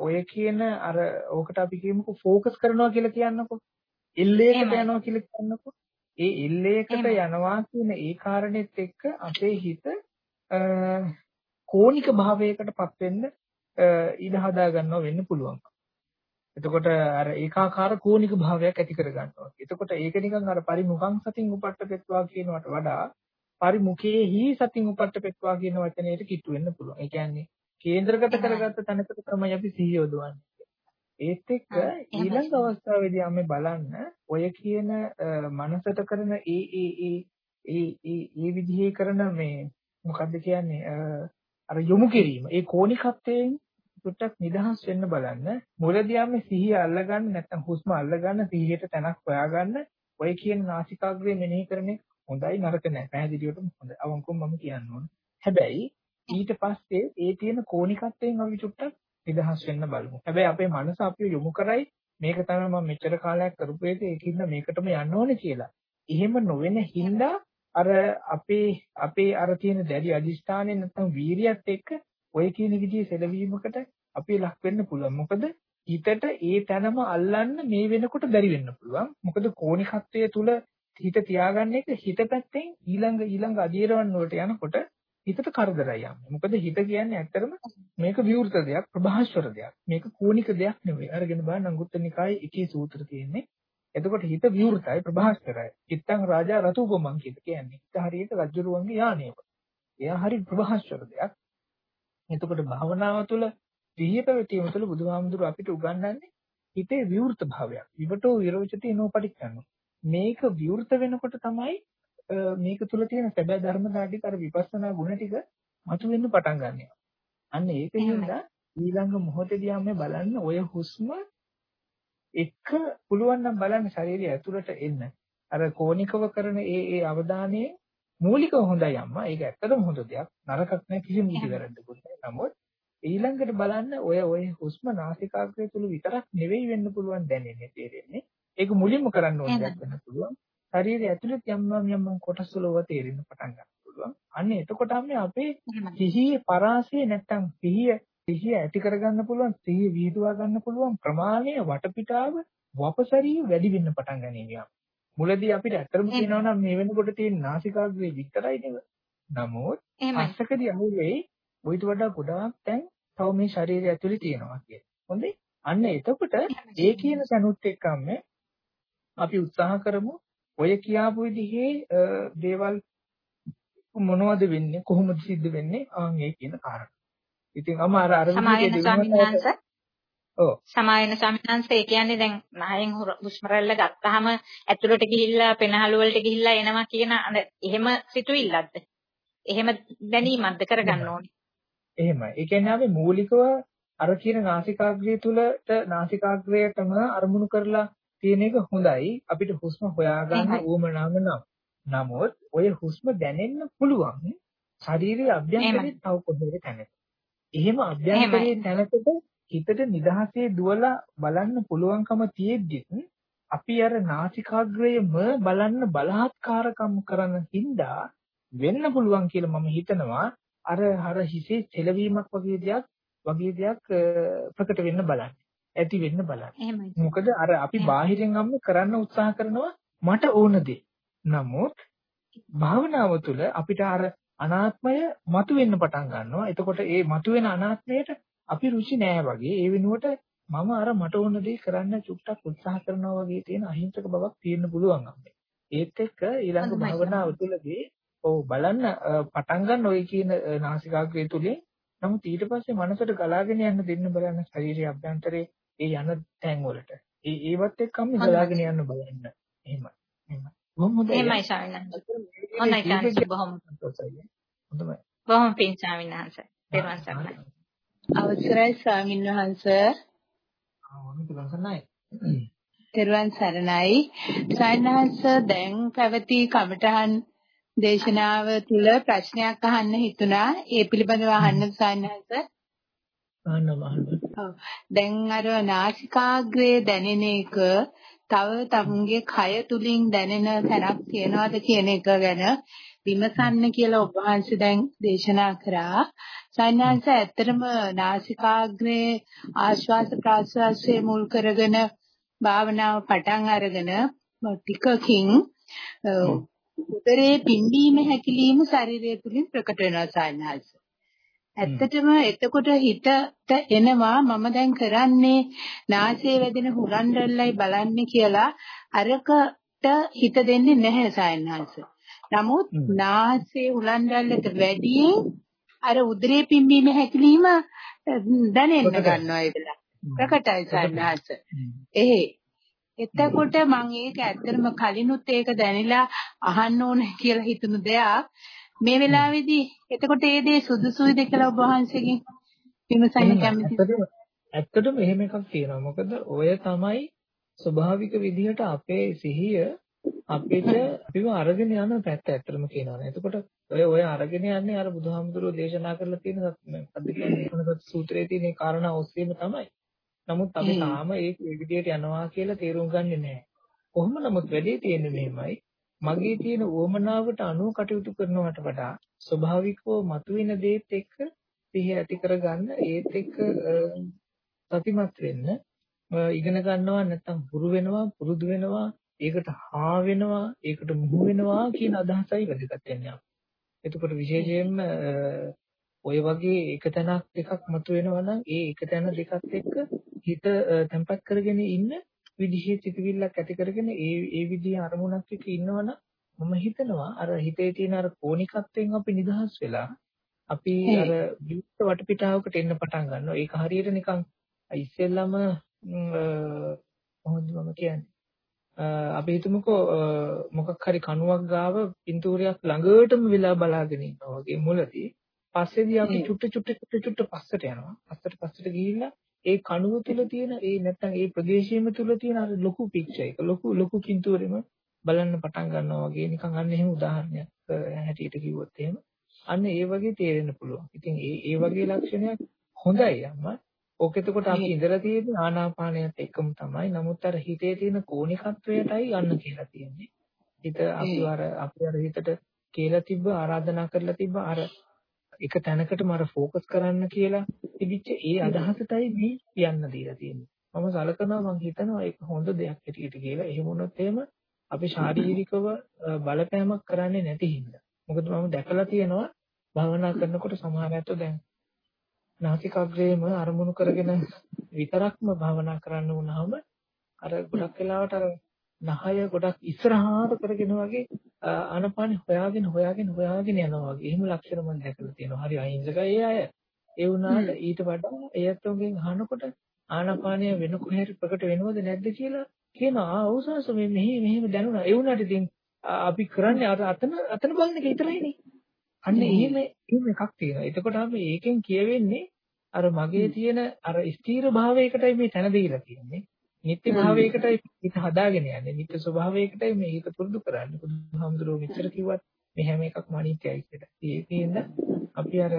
ඔය කියන අර ඕකට අපි කියමුකෝ ફોકસ කරනවා කියලා කියන්නකෝ. එල්ලේකට යනවා කියලා කියන්නකෝ. ඒ එල්ලේකට යනවා කියන ඒ කාරණෙත් එක්ක අපේ හිත කෝණික භාවයකටපත් වෙන්න ඉඩ හදා ගන්නවා වෙන්න පුළුවන්. එතකොට අර ඒකාකාර කෝණික භාවයක් ඇති කර ගන්නවා. එතකොට ඒක නිකන් අර පරිමුඛං සතින් උපට්ඨපෙත්වා කියනවට වඩා පරිමුඛේහි සතින් උපට්ඨපෙත්වා කියන වචනයට කිට්ටු වෙන්න පුළුවන්. ඒ කියන්නේ කේන්ද්‍රගත කරගත්ත තැනකට තමයි අපි සිහිය යොදවන්නේ. ඒත් එක්ක ඊළඟ අවස්ථාවේදී අපි බලන්න ඔය කියන මනසට කරන ඒ ඒ ඒ ඒ ඒ ඒ විදිහේ කරන මේ මොකද්ද කියන්නේ අර යොමු කිරීම. ඒ කෝණිකත්වයෙන් චුට්ටක් නිදහස් වෙන්න බලන්න. මුලදී අපි සිහිය අල්ලගන්න නැත්නම් හුස්ම අල්ලගන්න සිහියට තැනක් හොයාගන්න. ඔය කියන නාසිකාග්‍රේ මෙනෙහි කරන්නේ හොඳයි නරක නැහැ පැහැදිලිවටම හොඳ අවංකවම මම කියන්න ඕන. හැබැයි ඊට පස්සේ ඒ තියෙන කෝණිකත්වයෙන් අපි චුට්ටක් නිදහස් වෙන්න බලමු. හැබැයි අපේ මනස අපිව යොමු කරයි මේක තමයි මම මෙච්චර කාලයක් කරපු එක ඒකින්ද මේකටම යන්න ඕනේ කියලා. එහෙම නොවෙන හින්දා අර අපේ අපේ අර තියෙන දැඩි අදිෂ්ඨානය නැත්නම් වීරියත් එක්ක ඔය කියන විදිහේ සැලවීමකට අපි ලක් වෙන්න පුළුවන්. මොකද හිතට ඒ තැනම අල්ලන්න මේ වෙනකොට බැරි වෙන්න පුළුවන්. මොකද කෝණිකත්වයේ තුල හිත තියාගන්න එක හිත පැත්තෙන් ඊළඟ ඊළඟ අධීරවන් වලට යනකොට හිතට කරදරයි යන්නේ. මොකද හිත කියන්නේ ඇත්තටම මේක විවෘත දෙයක්, ප්‍රභාස්වර දෙයක්. මේක කෝණික දෙයක් නෙවෙයි. අරගෙන බලන්න අංගුත්තර නිකායේ එකේ සූත්‍ර තියෙන්නේ. එතකොට හිත විවෘතයි, ප්‍රභාස්වරයි. චිත්තං රාජා රතුපමං කියලා කියන්නේ. හිත හරියට රජුරුවන්ගේ යානයක. එයා හරි ප්‍රභාස්වර දෙයක්. එතකොට භාවනාව තුළ සිහිය පැවතීම තුළ බුදුහාමුදුරුව අපිට උගන්වන්නේ හිතේ විවෘත භාවයක්. විවටෝ විරෝචති නෝපටිච්චන. මේක විවෘත වෙනකොට තමයි මේක තුල තියෙන සැබෑ ධර්මතා ටික අර විපස්සනා ගුණ ටික මතුවෙන්න පටන් ගන්නවා. අන්න ඒකින්ද ඊළඟ මොහොතේදී අපි බලන්න ඔය හුස්ම එක පුළුවන් නම් බලන්න ශරීරය ඇතුළට එන්න. අර කෝණිකව කරන ඒ ඒ අවධානයේ මූලිකව හොඳයි අම්මා. ඒක ඇත්තටම හොඳ දෙයක්. නරකක් නෑ කිසිම නෑ. නමුත් ඊළඟට බලන්න ඔය ඔය හුස්ම නාසිකාග්‍රය තුල විතරක් නෙවෙයි වෙන්න පුළුවන් දැනෙන්නේ තේරෙන්නේ. ඒක මුලින්ම කරන්න ඕන දෙයක් වෙන්න පුළුවන්. ශරීරය ඇතුළේ යම් යම් කොටස් වල ඔව තේරෙන්න පටන් ගන්න පුළුවන්. අන්න එතකොට අපේ සිහියේ පරාසය නැත්තම් සිහිය සිහිය ඇති කරගන්න පුළුවන් සිහිය විහිදුවා ගන්න පුළුවන් ප්‍රමාණය වටපිටාව වපසරිය වැඩි වෙන්න පටන් ගන්නවා. මුලදී අපිට ඇත්තටම කියනවා නම් මේ වෙනකොට තියෙන නාසිකාග්‍රේ විතරයි නේද? නමුත් අස්සකදී අහුවෙයි ඔයිට වඩා ගොඩාක් දැන් තව මේ ශරීරය ඇතුලේ තියෙනවා කියන්නේ. හොඳයි? අන්න එතකොට ඒ කියන සනුත් එක්කම අපි උත්සාහ කරමු ඔය කියාපු විදිහේ දේවල් මොනවද වෙන්නේ කොහොමද සිද්ධ වෙන්නේ ආන් ඒ කියන කාරණා. ඉතින් අම අර අර විදිහේ ඔව් සමායන සමිනාංශ ඒ කියන්නේ දැන් නහයෙන් හුස්ම රැල්ල ගත්තාම ඇතුළට ගිහිල්ලා පෙනහළු වලට ගිහිල්ලා එනවා කියන එහෙම සිතුවිල්ලක්ද? එහෙම දැනීමක්ද කරගන්න ඕනේ. එහෙමයි. ඒ කියන්නේ අපි මූලිකව අර කියන නාසිකාග්‍රය තුලට නාසිකාග්‍රයටම අරමුණු කරලා තියෙන එක හොඳයි අපිට හුස්ම හොයාගන්න උවමනාව නම්. නමුත් ඔය හුස්ම දැනෙන්න පුළුවන් ශරීරයේ අභ්‍යන්තරයේ තව කොහෙද තැනක. එහෙම අභ්‍යන්තරයේ තැනකට හිතට නිදහසේ දුවලා බලන්න පුළුවන්කම තියෙද්දිත් අපි අර නාසිකාග්‍රයම බලන්න බලහත්කාරකම් කරන හින්දා වෙන්න පුළුවන් කියලා මම හිතනවා අර අර හිසේ සෙලවීමක් වගේ දෙයක් වගේ දෙයක් ප්‍රකට වෙන්න බලන්න. ඇති වෙන්න බලන්න. මොකද අර අපි බාහිරින් අම්ම කරන්න උත්සාහ කරනවා මට ඕන දේ. නමුත් භාවනාව තුළ අපිට අර අනාත්මය මතුවෙන්න පටන් ගන්නවා. එතකොට ඒ මතුවෙන අනාත්මයට අපි රුචි නෑ වගේ. ඒ වෙනුවට මම අර මට ඕන දේ කරන්න චුට්ටක් උත්සාහ කරනවා වගේ තියෙන අහිංසක බවක් තියෙන්න පුළුවන් අපේ. ඒත් එක්ක ඊළඟ භාවනාව තුළදී ඔව් බලන්න පටන් ගන්න ඔය කියන නාසිකාග්‍රය තුලින් නමුත් ඊට පස්සේ මනසට ගලාගෙන යන්න දෙන්න බලන්න ශරීරයේ අභ්‍යන්තරේ ඒ යන තැන් වලට. ඒ ඒවත් එක්කම ගලාගෙන යන්න බලන්න. එහෙමයි. එහෙමයි. බොහොම හොඳයි. එහෙමයි ස්වාමීන් වහන්සේ. හොඳයි ස්වාමීන් බොහොම හොඳයි. බොහොම පිං ස්වාමීන් වහන්සේ. දේවන් සරණයි. අවසරයි ස්වාමීන් වහන්සේ. තෙරුවන් සරණයි. සයන්හස දැන් පැවති කමඨහන් දේශනාව තුල ප්‍රශ්නයක් අහන්න හිතුණා. ඒ පිළිබඳව අහන්න සයන්හස. අහන්න අහන්න. ඔව්. දැන් අර නාසිකාග්‍රේ දැනෙන එක තව තමුන්ගේ කය තුලින් දැනෙන තැනක් තියනවාද කියන එක ගැන විමසන්න කියලා ඔබ වහන්සේ දැන් දේශනා කරා. සයන්හන්ස ඇත්තටම නාසිකාග්‍රේ ආශ්වාස ප්‍රාශ්වාසයේ මුල් කරගෙන භාවනාව පටන් අරගෙන ටිකකින් උදරයේ පිම්බීම හැකිලිම ශරීරය තුලින් ප්‍රකට වෙනවා සයන්හන්ස. ඇත්තටම එතකොට හිතට එනවා මම දැන් කරන්නේ නාසයේ වැදෙන හුරන්ඩල්ලයි බලන්නේ කියලා අරකට හිත දෙන්නේ නැහැ සයන්හන්ස. නමුත් නාසයේ හුලන් දැල්ලට වැඩියෙන් අර උදරේ පිම්බීම හැකිලිම දැනෙන්න ගන්නවා ඒ වෙලාව. ප්‍රකටයි සන්නහස. එහේ. එතකොට මම ඒක ඇත්තටම කලිනුත් ඒක දැනিলা අහන්න ඕන කියලා හිතුණු දෙයක්. මේ වෙලාවේදී එතකොට ඒ දේ සුදුසුයිද කියලා ඔබ වහන්සේගෙන් විමසන්න කැමතියි. ඇත්තටම එහෙම එකක් තියෙනවා. මොකද ඔය තමයි ස්වභාවික විදිහට අපේ සිහිය අපිට අපිව අරගෙන යන පැත්ත ඇත්තටම කියනවනේ. එතකොට ඔය ඔය අරගෙන යන්නේ අර බුදුහාමුදුරුවෝ දේශනා කරලා තියෙන කියන්නේ සූත්‍රයේ තියෙන කාරණා ඔස්සේම තමයි. නමුත් අපි තාම ඒක ඒ විදිහට යනවා කියලා තේරුම් ගන්නෙ නැහැ. කොහොම නමුත් වැඩේ තියෙන්නේ මෙහෙමයි. මගේ තියෙන උවමනාවට අනුව කටයුතු කරනවට වඩා ස්වභාවිකව මතුවෙන දේත් එක්ක සිහිය ඇති කරගන්න ඒත් එක්ක සතිමත් වෙන්න ඉගෙන ගන්නවා නැත්නම් හුරු වෙනවා පුරුදු වෙනවා ඒකට හා වෙනවා ඒකට මුහු වෙනවා කියන අදහසයි වැදගත් වෙන්නේ. එතකොට විශේෂයෙන්ම ඔය වගේ එක තැනක් දෙකක් මතුවෙනවා නම් ඒ එක තැන දෙකත් එක්ක හිත තැම්පත් කරගෙන ඉන්න විදිහේ සිතුවිල්ලක් ඇති කරගෙන ඒ ඒ විදිහේ අරමුණක් එක්ක ඉන්නවනම් මම හිතනවා අර හිතේ තියෙන අර කෝණිකත්වයෙන් අපි නිදහස් වෙලා අපි අර විවිධ වටපිටාවකට එන්න පටන් ගන්නවා. ඒක හරියට නිකන් ඉස්සෙල්ලම කොහොමද මම කියන්නේ? අපි හිතමුකෝ මොකක් හරි කණුවක් ගාව පින්තූරයක් ළඟටම වෙලා බලාගෙන ඉන්නවා වගේ මුලදී පස්සේදී අපි චුට්ට චුට්ට චුට්ට චුට්ට පස්සට යනවා. පස්සට පස්සට ගිහිල්ලා ඒ කණුව තුල තියෙන ඒ නැත්තම් ඒ ප්‍රදේශයේම තුල තියෙන අර ලොකු පික්චර් එක ලොකු ලොකු කින්තුරෙම බලන්න පටන් ගන්නවා වගේ නිකන් අන්න එහෙම උදාහරණයක් හැටියට කිව්වොත් එහෙම අන්න ඒ වගේ තේරෙන්න පුළුවන්. ඉතින් ඒ ඒ වගේ ලක්ෂණයක් හොඳයි අම්මා. ඕක එතකොට අපි ඉඳලා තියෙන්නේ ආනාපානයත් එක්කම තමයි. නමුත් අර හිතේ තියෙන කෝණිකත්වයටයි යන්න කියලා තියෙන්නේ. හිත අපි අර අපි අර හිතට කියලා තිබ්බ ආරාධනා කරලා තිබ්බ අර එක තැනකටම අර ફોકસ කරන්න කියලා තිබිච්ච ඒ අදහසටයි මේ කියන්න දීලා තියෙන්නේ. මම සලකනවා මම හිතනවා ඒක හොඳ දෙයක් හැටියට කියලා. එහෙම වුණොත් එහෙම අපි ශාරීරිකව බලපෑමක් කරන්නේ නැති හින්දා. මොකද මම දැකලා තියෙනවා භාවනා කරනකොට සමහර අයත් දැන් නාසිකාග්‍රේම අරමුණු කරගෙන විතරක්ම භාවනා කරන්න වුණාම අර ගොඩක් වෙලාවට අර නහය ගොඩක් ඉස්සරහාට කරගෙන වගේ ආනපානෙ හොයාගෙන හොයාගෙන හොයාගෙන යනවා වගේ. එහෙම ලක්ෂණ මම දැකලා තියෙනවා. හරි අහිංසකයි ඒ අය. ඒ වුණාට ඊට වඩා එයත්තුන්ගෙන් අහනකොට ආනපානය වෙන කොහේරි ප්‍රකට වෙනවද නැද්ද කියලා කියනවා. ආ ඔව්සාස මේ මෙහි මෙහෙම දැනුණා. ඒ වුණාට ඉතින් අපි කරන්නේ අර අතන අතන බලන එක විතරයිනේ. අන්න එහෙම එහෙම එකක් තියෙනවා. එතකොට අපි ඒකෙන් කියවෙන්නේ අර මගේ තියෙන අර ස්ථීර භාවයකටයි මේ තැන දීලා තියෙන්නේ. නිත්‍ය භාවයකටයි හිත හදාගෙන යන්නේ. නිත්‍ය ස්වභාවයකටයි මේ හිත පුරුදු කරන්නේ. බුදුහාමුදුරුවෝ මෙච්චර කිව්වත් මේ හැම එකක්ම අනිත්‍යයි කියලා. ඒකෙන්ද අපි අර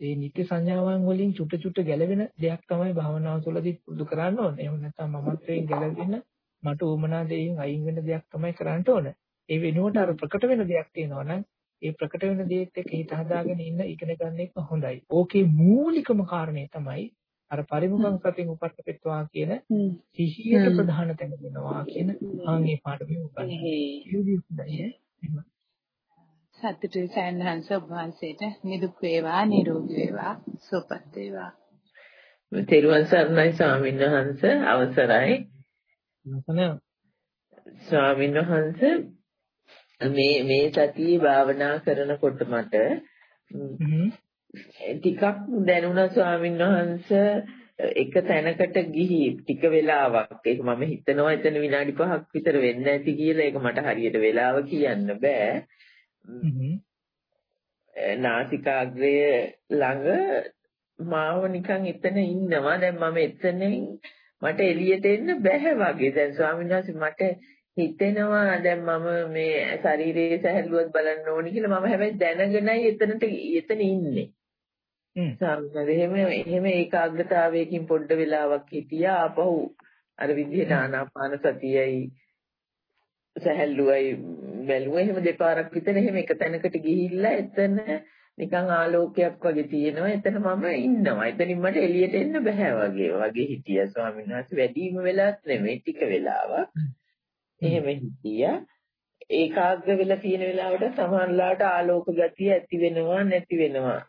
ඒ නිත්‍ය සංඥාවන් වලින් චුට්ට චුට්ට ගැලවෙන දෙයක් තමයි භාවනාව තුළදී පුරුදු කරන්න ඕනේ. එහෙම නැත්නම් මමත්වයෙන් ගැලවෙන මට උමනා දෙයින් අයින් වෙන දෙයක් තමයි කරන්න ඕනේ. ඒ වෙනුවට අර ප්‍රකට වෙන දෙයක් තියෙනවා නම් ඒ ප්‍රකට වෙන දේත් එක්ක හිත හදාගෙන ඉන්න ඉගෙන ගන්න එක හොඳයි. ඕකේ මූලිකම කාරණේ තමයි අර පරිමුඛං සතින් උපට්ඨපෙත්වා කියන සිහියට ප්‍රධාන තැන දෙනවා කියන ආන්ගේ පාඩමේ උගන්වන්නේ. සත්‍යයේ සයන්හන්ස වහන්සේට නිදුක් වේවා නිරෝගී වේවා සුවපත් වේවා. තෙරුවන් සරණයි ස්වාමීන් වහන්ස. අවසරයි. ස්වාමීන් වහන්ස මේ මේ සතියේ භාවනා කරනකොට මට ටිකක් දැනුණා ස්වාමීන් වහන්සේ එක තැනකට ගිහි ටික වෙලාවක්. ඒක මම හිතනවා එතන විනාඩි 5ක් විතර වෙන්න ඇති කියලා. ඒක මට හරියට වෙලාව කියන්න බෑ. නාසිකාග්‍රය ළඟ මාව නිකන් එතන ඉන්නවා. දැන් මම එතනින් මට එළියට එන්න බැහැ වගේ. දැන් ස්වාමීන් වහන්සේ මට හිතෙනවා දැන් මම මේ ශරීරයේ සැහැල්ලුවත් බලන්න ඕනි කියලා. මම හැබැයි දැනගෙනයි එතනට එතන ඉන්නේ. හ්ම්. එහෙම එහෙම ඒකාග්‍රතාවයකින් පොඩ්ඩ වෙලාවක් හිටියා ආපහු අර විදිහට ආනාපාන සතියයි සැහැල්ලුවයි බැලුවා. එහෙම දෙපාරක් විතර එහෙම එක තැනකට ගිහිල්ලා එතන නිකන් ආලෝකයක් වගේ තියෙනවා. එතන මම ඉන්නවා. එතනින් මට එළියට එන්න බෑ වගේ වගේ හිටියා ස්වාමීන් වහන්සේ. වැඩිම වෙලාවක් නෙමෙයි ටික වෙලාවක්. එහෙම හිටියා. ඒකාග්‍ර වෙලා තියෙන වෙලාවට සමහරලාට ආලෝක ගතිය ඇති වෙනවා නැති වෙනවා.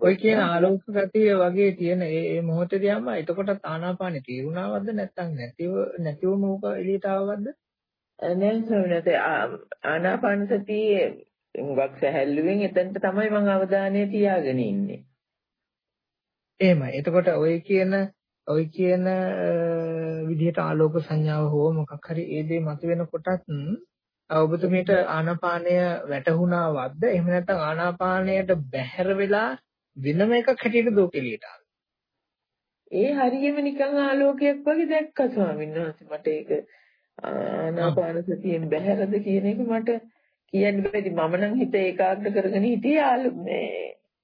ඔය කියන ආලෝක ගතිය වගේ තියෙන ඒ ඒ මොහොතේදී අම්මා එතකොටත් ආනාපානෙ තීරුණාවද නැත්නම් නැතිව නැතිවම ඕක එළියට ආවද? නෑ ස්වාමීනි ආනාපාන සතියේ හුඟක් සැහැල්ලුවෙන් එතනට තමයි මම අවධානය තියාගෙන ඉන්නේ. එහෙමයි. එතකොට ඔය කියන ඔය කියන විදිහට ආලෝක සංඥාව හෝ මොකක් හරි ඒ දේ මතුවෙනකොටත් ඔබතුමීට ආනාපානය වැටහුණාවක්ද? එහෙම නැත්නම් ආනාපානයට බැහැර වෙලා වෙනම එකක් හැටියට දෝකෙලියට ඒ හරියම නිකන් ආලෝකයක් වගේ දැක්කා ස්වාමීන් වහන්සේ මට ඒක ආනාපාන සතියෙන් බැහැරද කියන එක මට කියන්න බැරි මම නම් හිත ඒකාග්‍ර කරගෙන හිටියේ මේ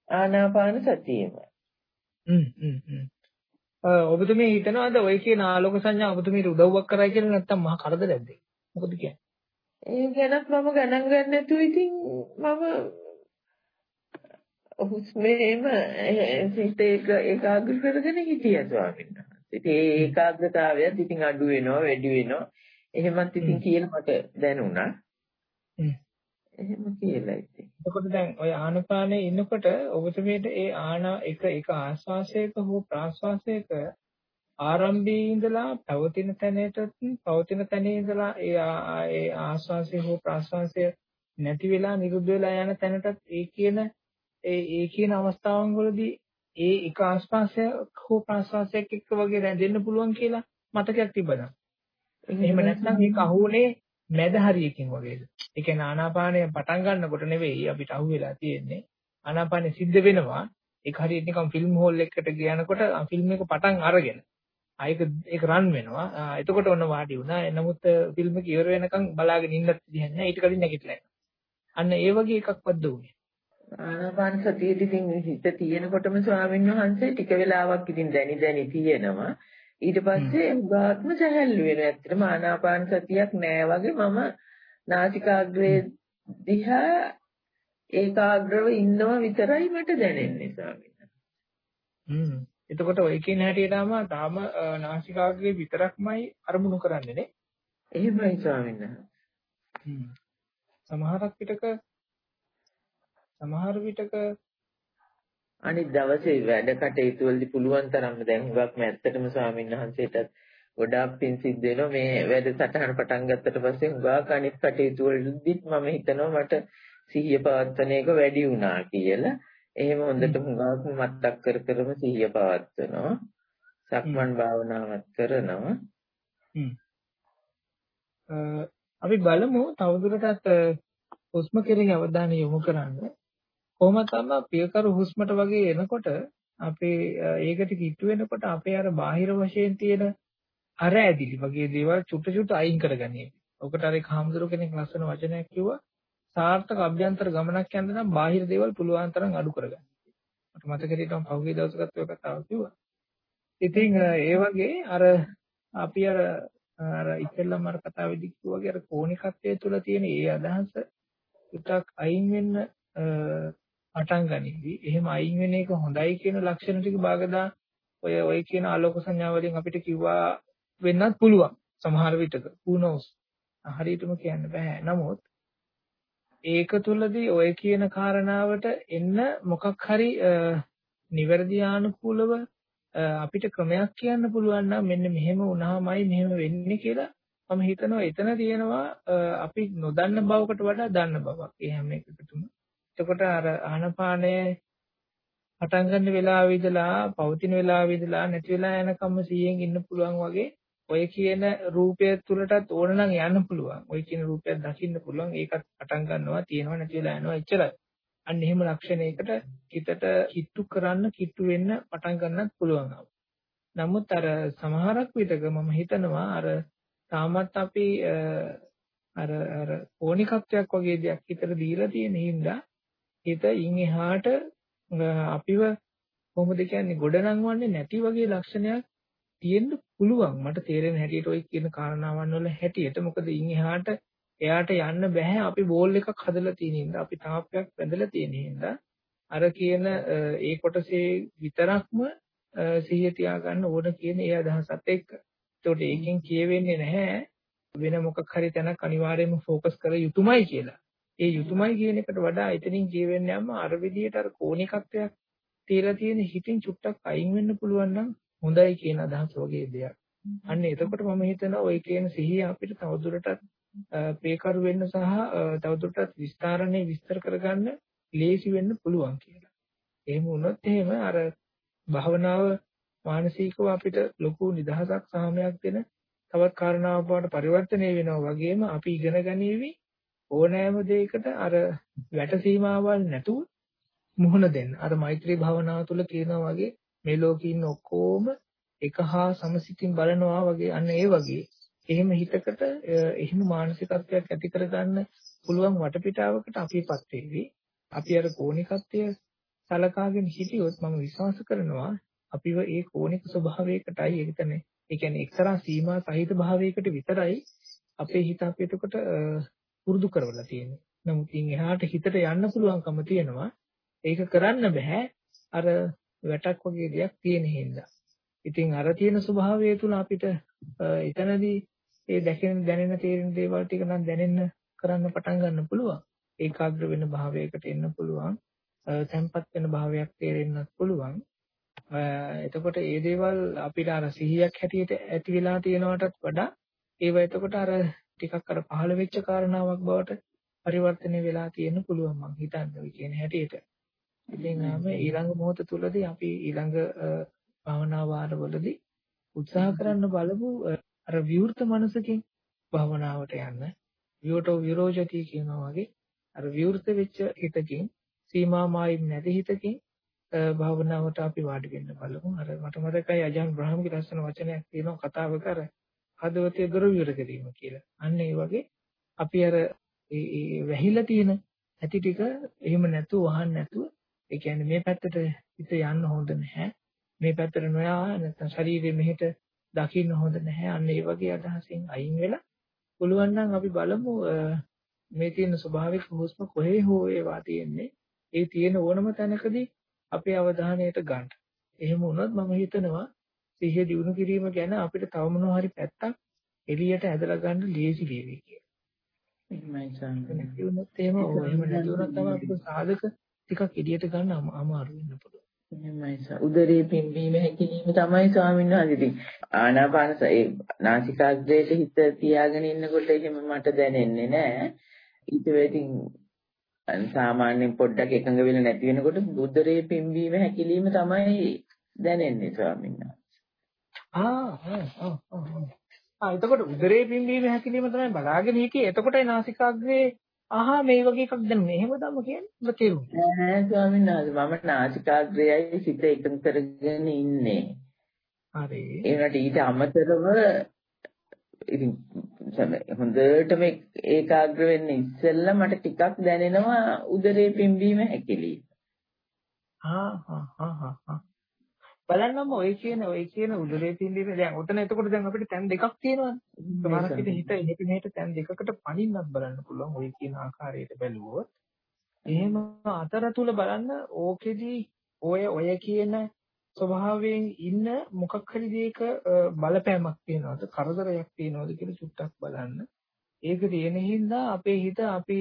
ආනාපාන සතියෙම. හ්ම් හ්ම් හ්ම්. ඔබතුමී හිතනවාද ඔය කියන ආලෝක සංඥා ඔබතුමීට උදව්වක් කරයි කියලා නැත්නම් මහා කරදරයක්ද? මොකද කියන්නේ? ඒ ගැනත් මම ගණන් ගන්න නැතුව ඉතින් මම හුස්මේම සිත ඒක ඒකාග්‍ර කරගෙන හිටියා ස්වාමීන් වහන්සේ. ඉතින් ඒ ඒකාග්‍රතාවයත් ඉතින් අඩු වෙනවා වැඩි වෙනවා. එහෙමත් ඉතින් කියලා මට දැනුණා. එහෙම කියලා ඉතින්. එතකොට දැන් ඔය ආනපානේ ඉන්නකොට ඔබතුමීට ඒ ආනා එක එක ආස්වාසයක හෝ ප්‍රාස්වාසයක ආරම්භයේ ඉඳලා පවතින තැනට පවතින තැනේ ඉඳලා ඒ ඒ ආස්වාසය හෝ ප්‍රාස්වාසය නැති වෙලා නිරුද්ධ වෙලා යන තැනටත් ඒ කියන ඒ ඒ කියන අවස්ථාවන් වලදී ඒ එක ආස්වාසයක් හෝ ප්‍රාස්වාසයක් එක්ක වගේ රැඳෙන්න පුළුවන් කියලා මතකයක් තිබ්බද? එහෙම නැත්නම් ඒක අහුනේ මැද හරියකින් වගේද? ඒ කියන්නේ ආනාපානය පටන් ගන්නකොට නෙවෙයි අපිට අහුවෙලා තියෙන්නේ. ආනාපානය සිද්ධ වෙනවා. ඒක හරියට නිකන් ෆිල්ම් හෝල් එකකට ගියනකොට ෆිල්ම් එක පටන් අරගෙන ආයක ඒක රන් වෙනවා. එතකොට ඔන්න වාඩි වුණා. නමුත් ෆිල්ම් එක ඉවර වෙනකන් බලාගෙන ඉන්නත් දිහන්නේ ඊට කලින් නැගිටලා අන්න ඒ වගේ එකක්වත් දුන්නේ. ආනාපාන සතියෙදි ඉතින් හිත තියෙනකොටම ස්වාමීන් වහන්සේ ටික වෙලාවක් ඉතින් දැනි දැනි තියෙනවා. ඊට පස්සේ උගාත්ම සැහැල්ලු වෙනවා. ඇත්තටම ආනාපාන සතියක් නෑ වගේ මම නාසිකාග්‍රේ දිහා ඒකාග්‍රව ඉන්නව විතරයි මට දැනෙන්නේ ස්වාමීන් හ්ම්. එතකොට ඔය කියන හැටියටම තාම නාසිකාග්‍රේ විතරක්මයි අරමුණු කරන්නේ නේ? එහෙමයි ස්වාමීන් හ්ම්. සමහරක් විටක සමහර විටක අනිත් දවසේ වැඩ කටයුතු වලදී පුළුවන් තරම් දැන් හුඟක්ම ඇත්තටම ස්වාමීන් වහන්සේටත් ගොඩාක් පින් සිද්ධ වෙනවා මේ වැඩ සටහන පටන් ගත්තට පස්සේ හුඟක් අනිත් කටයුතු වලදීත් මම හිතනවා මට සිහිය පවත්වන එක වැඩි වුණා කියලා. එහෙම හොඳට හුඟක් මතක් කර කරම සිහිය පවත්වනවා. සක්මන් භාවනාවක් කරනවා. අපි බලමු තවදුරටත් හුස්ම කෙරෙහි අවධානය යොමු කරන්න. කොහොමද තමයි පියකරු හුස්මට වගේ එනකොට අපේ ඒකට කිට්ටු වෙනකොට අපේ අර බාහිර වශයෙන් තියෙන අර ඇදිලි වගේ දේවල් චුට්ට චුට්ට අයින් කරගන්නේ. ඔකට අර කාමදරු කෙනෙක් ලස්සන වචනයක් කිව්වා සාර්ථක අභ්‍යන්තර ගමනක් යන්න නම් බාහිර දේවල් පුළුවන් තරම් අඩු කරගන්න. මට මතක හිටියම පහුගිය දවසකත් ඔය කතාව කිව්වා. ඉතින් ඒ වගේ අර අපි අර අර ඉස්සෙල්ලම අර කතාවේදී කිව්වා වගේ අර කෝණිකත්වයේ තුල තියෙන ඒ අදහස ටිකක් අයින් වෙන්න පටන් ගනිද්දි එහෙම අයින් වෙන එක හොඳයි කියන ලක්ෂණ ටික බාගදා ඔය ඔය කියන ආලෝක සංඥා වලින් අපිට කිව්වා වෙන්නත් පුළුවන් සමහර විටක who knows හරියටම කියන්න බෑ නමුත් ඒක තුලදී ඔය කියන කාරණාවට එන්න මොකක් හරි නිවැරදි ආනුකූලව අපිට ක්‍රමයක් කියන්න පුළුවන් නම් මෙන්න මෙහෙම වුණාමයි මෙහෙම වෙන්නේ කියලා මම හිතනවා එතන තියෙනවා අපි නොදන්න බවකට වඩා දන්න බවක්. ඒ හැම එකකටම. එතකොට අර ආනපානය පටන් ගන්න වෙලාවෙ ඉඳලා පවතින වෙලාවෙ ඉඳලා නැති වෙලා යනකම්ම 100න් ඉන්න පුළුවන් වගේ ඔය කියන රූපය තුලටත් ඕන නම් යන්න පුළුවන්. ඔය කියන රූපයක් දකින්න පුළුවන්. ඒකත් පටන් ගන්නවා, තියෙනවා, නැති වෙලා යනවා එච්චරයි. අන්න එහෙම ලක්ෂණයකට හිතට කිට්ටු කරන්න, කිට්ටු වෙන්න පටන් ගන්නත් පුළුවන්. නමුත් අර සමහරක් විටක මම හිතනවා අර තාමත් අපි අර අර ඕනිකත්වයක් වගේ දෙයක් හිතට දීලා තියෙන හින්දා හිත ඉන් එහාට අපිව කොහොමද කියන්නේ ගොඩනංවන්නේ නැති වගේ ලක්ෂණයක් තියෙන්න පුළුවන් මට තේරෙන හැටියට ওই කියන කාරණාවන් වල හැටියට මොකද ඉන් එහාට එයාට යන්න බෑ අපි බෝල් එකක් හදලා තියෙන හින්දා අපි තාප්පයක් බැඳලා තියෙන හින්දා අර කියන ඒ කොටසේ විතරක්ම සිහිය තියාගන්න ඕන කියන ඒ අදහසත් එක්ක. ඒකට ඒකෙන් කියවෙන්නේ නැහැ වෙන මොකක් හරි තැනක් අනිවාර්යයෙන්ම ફોકસ කර යුතුමයි කියලා. ඒ යුතුයමයි කියන එකට වඩා එතනින් ජීවෙන්න යම අර විදියට අර කෝණිකත්වයක් තියලා තියෙන හිතින් චුට්ටක් අයින් වෙන්න පුළුවන් නම් හොඳයි කියන අදහස වගේ දෙයක්. අන්න එතකොට මම හිතනවා ওই කියන සිහිය අපිට තවදුරටත් ප්‍රේකරු වෙන්න සහ තවදුරටත් විස්තරණේ විස්තර කරගන්න ලේසි වෙන්න පුළුවන් කියලා. එහෙම වුණොත් එහෙම අර භවනාව මානසිකව අපිට ලොකු නිදහසක් සාමයක් දෙන තවත් කාරණාවක් බවට පරිවර්තනය වෙනවා වගේම අපි ඉගෙන ගනිවි ඕනෑම දෙයකට අර වැට සීමාවල් නැතුව මුහුණ දෙන්න. අර මෛත්‍රී භාවනාව තුළ කියනවා වගේ මේ ලෝකේ ඉන්න ඔක්කොම එක හා සමසිතින් බලනවා වගේ අන්න ඒ වගේ එහෙම හිතකට එහෙම මානසිකත්වයක් ඇති කරගන්න පුළුවන් වටපිටාවකට අපිපත් වෙවි. අපි අර කෝණිකත්වය සලකාගෙන හිටියොත් මම විශ්වාස කරනවා අපිව ඒ කෝණික ස්වභාවයකටයි එතන ඒ කියන්නේ එක්තරා සීමා සහිත භාවයකට විතරයි අපේ හිත අපි එතකොට පුරුදු කරවලා තියෙන්නේ. නමුත් ඉන් එහාට හිතට යන්න පුළුවන්කම තියෙනවා. ඒක කරන්න බෑ අර වැටක් වගේ දෙයක් තියෙන හින්දා. ඉතින් අර තියෙන ස්වභාවය තුල අපිට එතනදී ඒ දැකෙන දැනෙන තේරෙන දේවල් ටික නම් දැනෙන්න කරන්න පටන් ගන්න පුළුවන්. ඒකාග්‍ර වෙන භාවයකට එන්න පුළුවන්. තැම්පත් වෙන භාවයක් තේරෙන්නත් පුළුවන්. එතකොට මේ දේවල් අපිට අර සිහියක් හැටියට ඇති වෙලා තියෙනවටත් වඩා ඒව එතකොට අර ටිකක් අර පහළ වෙච්ච කාරණාවක් බවට පරිවර්තනය වෙලා තියෙන්න පුළුවන් මං හිතන්නේ ඔය කියන හැටියට. ඉතින් මේ ඊළඟ මොහොත තුලදී අපි ඊළඟ භවනා වාරවලදී උත්සාහ කරන්න බලමු අර විවෘත මනසකින් භවනාවට යන්න. විවටෝ විරෝජති කියනවා වගේ අර විවෘත වෙච්ච හිතකින් සීමා මායිම් නැති හිතකින් භාවනාවට අපි වාඩි වෙන්න බලමු. අර මට මතකයි අජාන් බ්‍රහ්මගේ ලස්සන වචනයක් තියෙනවා කතාවක අර හදවතේ දොර විවර කිරීම කියලා. අන්න ඒ වගේ අපි අර ඒ වැහිලා තියෙන ඇති ටික එහෙම නැතුව වහන්න නැතුව ඒ කියන්නේ මේ පැත්තට හිත යන්න හොඳ නැහැ. මේ පැත්තට නොයා නැත්නම් ශරීරෙ මෙහෙට දකින්න හොඳ නැහැ. අන්න ඒ වගේ අදහසින් අයින් වෙලා පුළුවන් නම් අපි බලමු මේ තියෙන ස්වභාවික හුස්ම කොහේ හෝ ඒවා තියෙන්නේ. ඒ තියෙන ඕනම තැනකදී අපේ අවධානයට ගන්න. එහෙම වුණොත් මම හිතනවා සිහිය දියුණු කිරීම ගැන අපිට තව මොනවා හරි පැත්තක් එළියට ඇදලා ගන්න ලේසි වේවි කියලා. එහෙමයි සම්මත. නැති වුණොත් එහෙම එහෙම නැති වුණොත් තමයි අපිට සාධක ටිකක් එළියට ගන්න අමාරු වෙන්න පුළුවන්. එහෙමයි සර්. උදරේ පිම්බීම හැකිලිම තමයි ස්වාමීන් වහන්සේ ඉතින් ආනාපාන ඒ නාසිකාග්‍රේට හිත තියාගෙන ඉන්නකොට එහෙම මට දැනෙන්නේ නැහැ. ඊට වෙතින් සාමාන්‍යයෙන් පොඩ්ඩක් එකඟ වෙලා නැති වෙනකොට උදරේ පිම්බීම හැකිලිම තමයි දැනෙන්නේ ස්වාමීන් වහන්සේ. එතකොට උදරේ පිම්බීම හැකිලිම තමයි බලාගෙන හිටියේ. එතකොටයි නාසිකාග්‍රේ අහා මේ වගේ එකක් දැන් මෙහෙම තමයි කියන්නේ. ඔබ තේරුම් නෑ ස්වාමීන් වහන්සේ මම නාසිකාග්‍රයයි සිත එකඟ කරගෙන ඉන්නේ. හරි. ඒකට ඊට අමතරව ඉතින් හොඳටම ඒකාග්‍ර වෙන්න ඉස්සෙල්ලා මට ටිකක් දැනෙනවා උදරේ පිම්බීම හැකිලි ආ හා හා හා බලන්නම ඔය කියන ඔය කියන උදරේ පිම්බීම දැන් උතන එතකොට දැන් අපිට තැන් දෙකක් තියෙනවානේ. සමහරවිට හිත එහෙට මෙහෙට තැන් දෙකකට පණින්නත් බලන්න පුළුවන් ඔය කියන ආකාරයට බැලුවොත්. එහෙම අතර තුල බලන්න ඕකෙදි ඔය ඔය කියන ස්වභාවයෙන් ඉන්න මොකක් හරි දෙයක බලපෑමක් තියෙනවද කරදරයක් තියෙනවද කියලා චුට්ටක් බලන්න. ඒක තියෙන හින්දා අපේ හිත අපි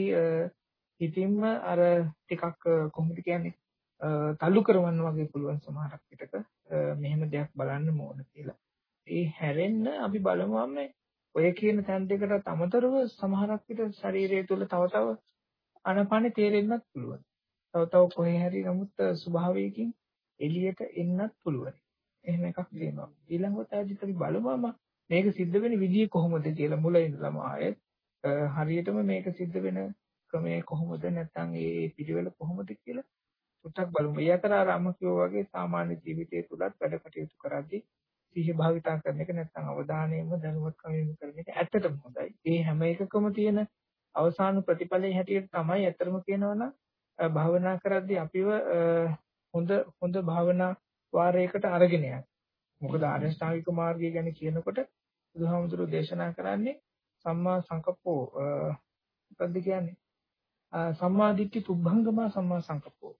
හිතින්ම අර ටිකක් කොහොමද කියන්නේ තල්ලු කරවන්න වගේ පුළුවන් සමහරක් විටක මෙහෙම දෙයක් බලන්න ඕන කියලා. ඒ හැරෙන්න අපි බලමුම ඔය කියන තැන් දෙකටත් අමතරව සමහරක් විට ශරීරය තුළ තව තව අනපනෙ තේරෙන්නත් පුළුවන්. තව තව කොහේ හරි නමුත් ස්වභාවයකින් එළියට එන්නත් පුළුවන්. එහෙම එකක් තියෙනවා. ඊළඟට ආදිත් අපි බලමුම මේක සිද්ධ වෙන විදිය කොහොමද කියලා මුල ඉඳලම ආයෙත් හරියටම මේක සිද්ධ වෙන ක්‍රමය කොහොමද නැත්නම් ඒ පිළිවෙල කොහොමද කියලා පොඩ්ඩක් බලමු. ඒ අතර අර අම්ම කිව්වා වගේ සාමාන්‍ය ජීවිතය තුලත් වැඩ කටයුතු කරද්දී සිහිය භාවිතා කරන එක නැත්නම් අවධානයෙන්ම දැනුවත්කමින් කරන එක ඇත්තටම හොඳයි. ඒ හැම එකකම තියෙන අවසාන ප්‍රතිඵලයේ හැටියට තමයි ඇත්තටම කියනවනම් භාවනා කරද්දී අපිව හොඳ හොඳ භාවනා වාරයකට අරගෙන යන්නේ. මොකද ආරෂ්ඨාංගික මාර්ගය ගැන කියනකොට බුදුහාමුදුරුවෝ දේශනා කරන්නේ සම්මා සංකප්පෝ මොකද්ද කියන්නේ? සම්මා දිට්ඨි තුබ්බංගම සම්මා සංකප්පෝ.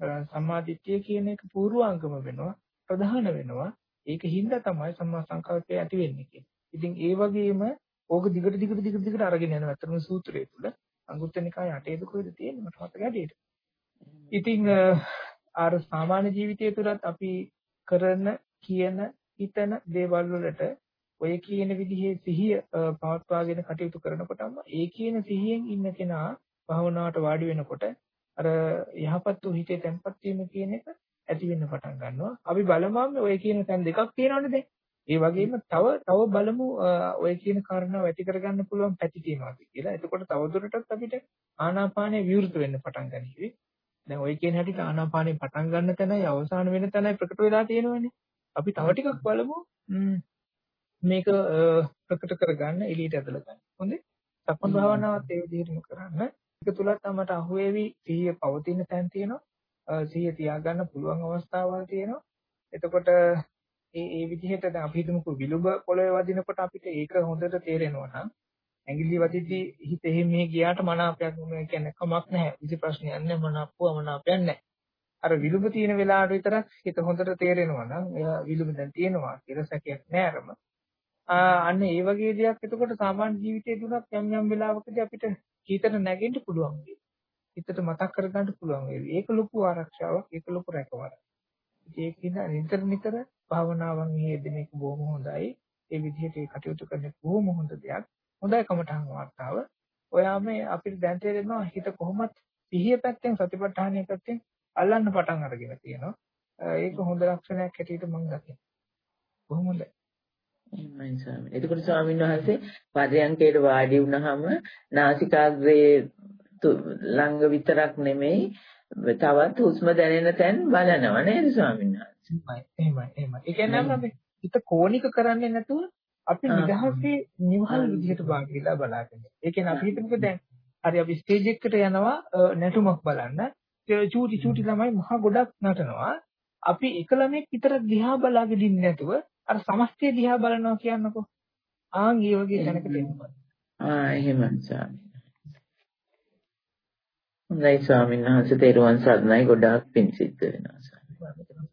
සම්මාදිට්ඨිය කියන එක පූර්වාංගම වෙනවා ප්‍රධාන වෙනවා ඒක හින්දා තමයි සම්මා සංකල්පය ඇති වෙන්නේ කියන්නේ. ඉතින් ඒ වගේම ඕක දිගට දිගට දිගට දිගට අරගෙන යනවා. අතරම සූත්‍රය තුල අංගුත්තර නිකායේ අටේද කොහෙද තියෙන්නේ මට මතක හැටියට. ඉතින් අර සාමාන්‍ය ජීවිතය තුලත් අපි කරන කියන හිතන දේවල් වලට ඔය කියන විදිහේ සිහිය පවත්වාගෙන කටයුතු කරනකොටම ඒ කියන සිහියෙන් ඉන්න කෙනා භවනාවට වාඩි වෙනකොට අර යහපත් වූ හිතේ තැම්පත් වීම කියන එක ඇති වෙන්න පටන් ගන්නවා. අපි බලමු ඔය කියන තැන් දෙකක් තියෙනවනේ දැන්. ඒ වගේම තව තව බලමු ඔය කියන කාරණාව ඇති කරගන්න පුළුවන් පැති තියෙනවාද කියලා. එතකොට තවදුරටත් අපිට ආනාපානය විවෘත වෙන්න පටන් ගන්නීවි. දැන් ඔය කියන හැටියට ආනාපානය පටන් ගන්න තැනයි අවසාන වෙන තැනයි ප්‍රකට වෙලා තියෙනවනේ. අපි තව ටිකක් බලමු. මේක ප්‍රකට කරගන්න එළියට ඇදලා ගන්න. හොඳේ? සක්මන් භාවනාවත් ඒ විදිහටම කරන්න. ඒක තුලත් තමයි අහුවේවි සිහිය පවතින තැන් තියෙනවා. සිහිය තියාගන්න පුළුවන් අවස්ථාවල් තියෙනවා. එතකොට ඒ ඒ විදිහට දැන් අපි හිතමුකෝ විලුඹ පොළවේ වදිනකොට අපිට ඒක හොඳට තේරෙනවා නම් ඇඟිලි වදිද්දී හිත එහෙම මෙහෙ ගියාට මනාපයක් නෙමෙයි කියන්නේ කමක් නැහැ. කිසි ප්‍රශ්නයක් නැහැ මනාපුව මනාපයක් නැහැ. අර විලුඹ තියෙන වෙලාවට විතරක් හිත හොඳට තේරෙනවා නම් එයා විලුඹ දැන් තියෙනවා කියලා සැකයක් නැහැ අරම. අන්න ඒ වගේ දෙයක් එතකොට සාමාන්‍ය ජීවිතයේ දුනත් යම් යම් වෙලාවකදී අපිට හිතට නැගෙන්න පුළුවන් වෙයි. හිතට මතක් කරගන්න පුළුවන් වෙයි. ඒක ලොකු ආරක්ෂාවක්, ඒක ලොකු රැකවරක්. ඒක නිතර නිතර භාවනාවන් යෙදෙන එක බොහොම හොඳයි. ඒ විදිහට ඒ කටයුතු කරන එක බොහොම හොඳ දෙයක්. හොඳයි කමටහන් වාර්තාව. ඔයාම අපිට දැන් තේරෙනවා හිත කොහොමත් සිහිය පැත්තෙන් සතිපට්ඨානය පැත්තෙන් අල්ලන්න පටන් අරගෙන තියෙනවා. ඒක හොඳ ලක්ෂණයක් හැටියට මම දකිනවා. බොහොම හොඳයි. එහෙමයි ස්වාමී. එතකොට ස්වාමීන් වහන්සේ පරයන්කේට වාඩි වුණාම නාසිකාග්‍රයේ ළඟ විතරක් නෙමෙයි තවත් හුස්ම දැනෙන තැන් බලනවා නේද ස්වාමීන් වහන්සේ? එහෙමයි එහෙමයි. ඒ කියන්නේ අපි හිත කෝණික කරන්නේ නැතුව අපි නිදහසේ නිවහල් විදිහට වාග්විලා බලාගෙන. ඒ කියන්නේ අපි හිතමුකෝ දැන් හරි අපි ස්ටේජ් එකකට යනවා නැටුමක් බලන්න. චූටි චූටි ළමයි මහා ගොඩක් නටනවා. අපි එක ළමෙක් විතර දිහා බලාගෙන ඉන්නේ නැතුව අර සමස්තය දිහා බලනවා කියන්නකෝ. ආන් ඒ වගේ තැනකට එනවා. ආ එහෙමයි ස්වාමී. හොඳයි ස්වාමීන් වහන්සේ තෙරුවන් සරණයි ගොඩාක් පිං සිද්ධ වෙනවා ස්වාමී.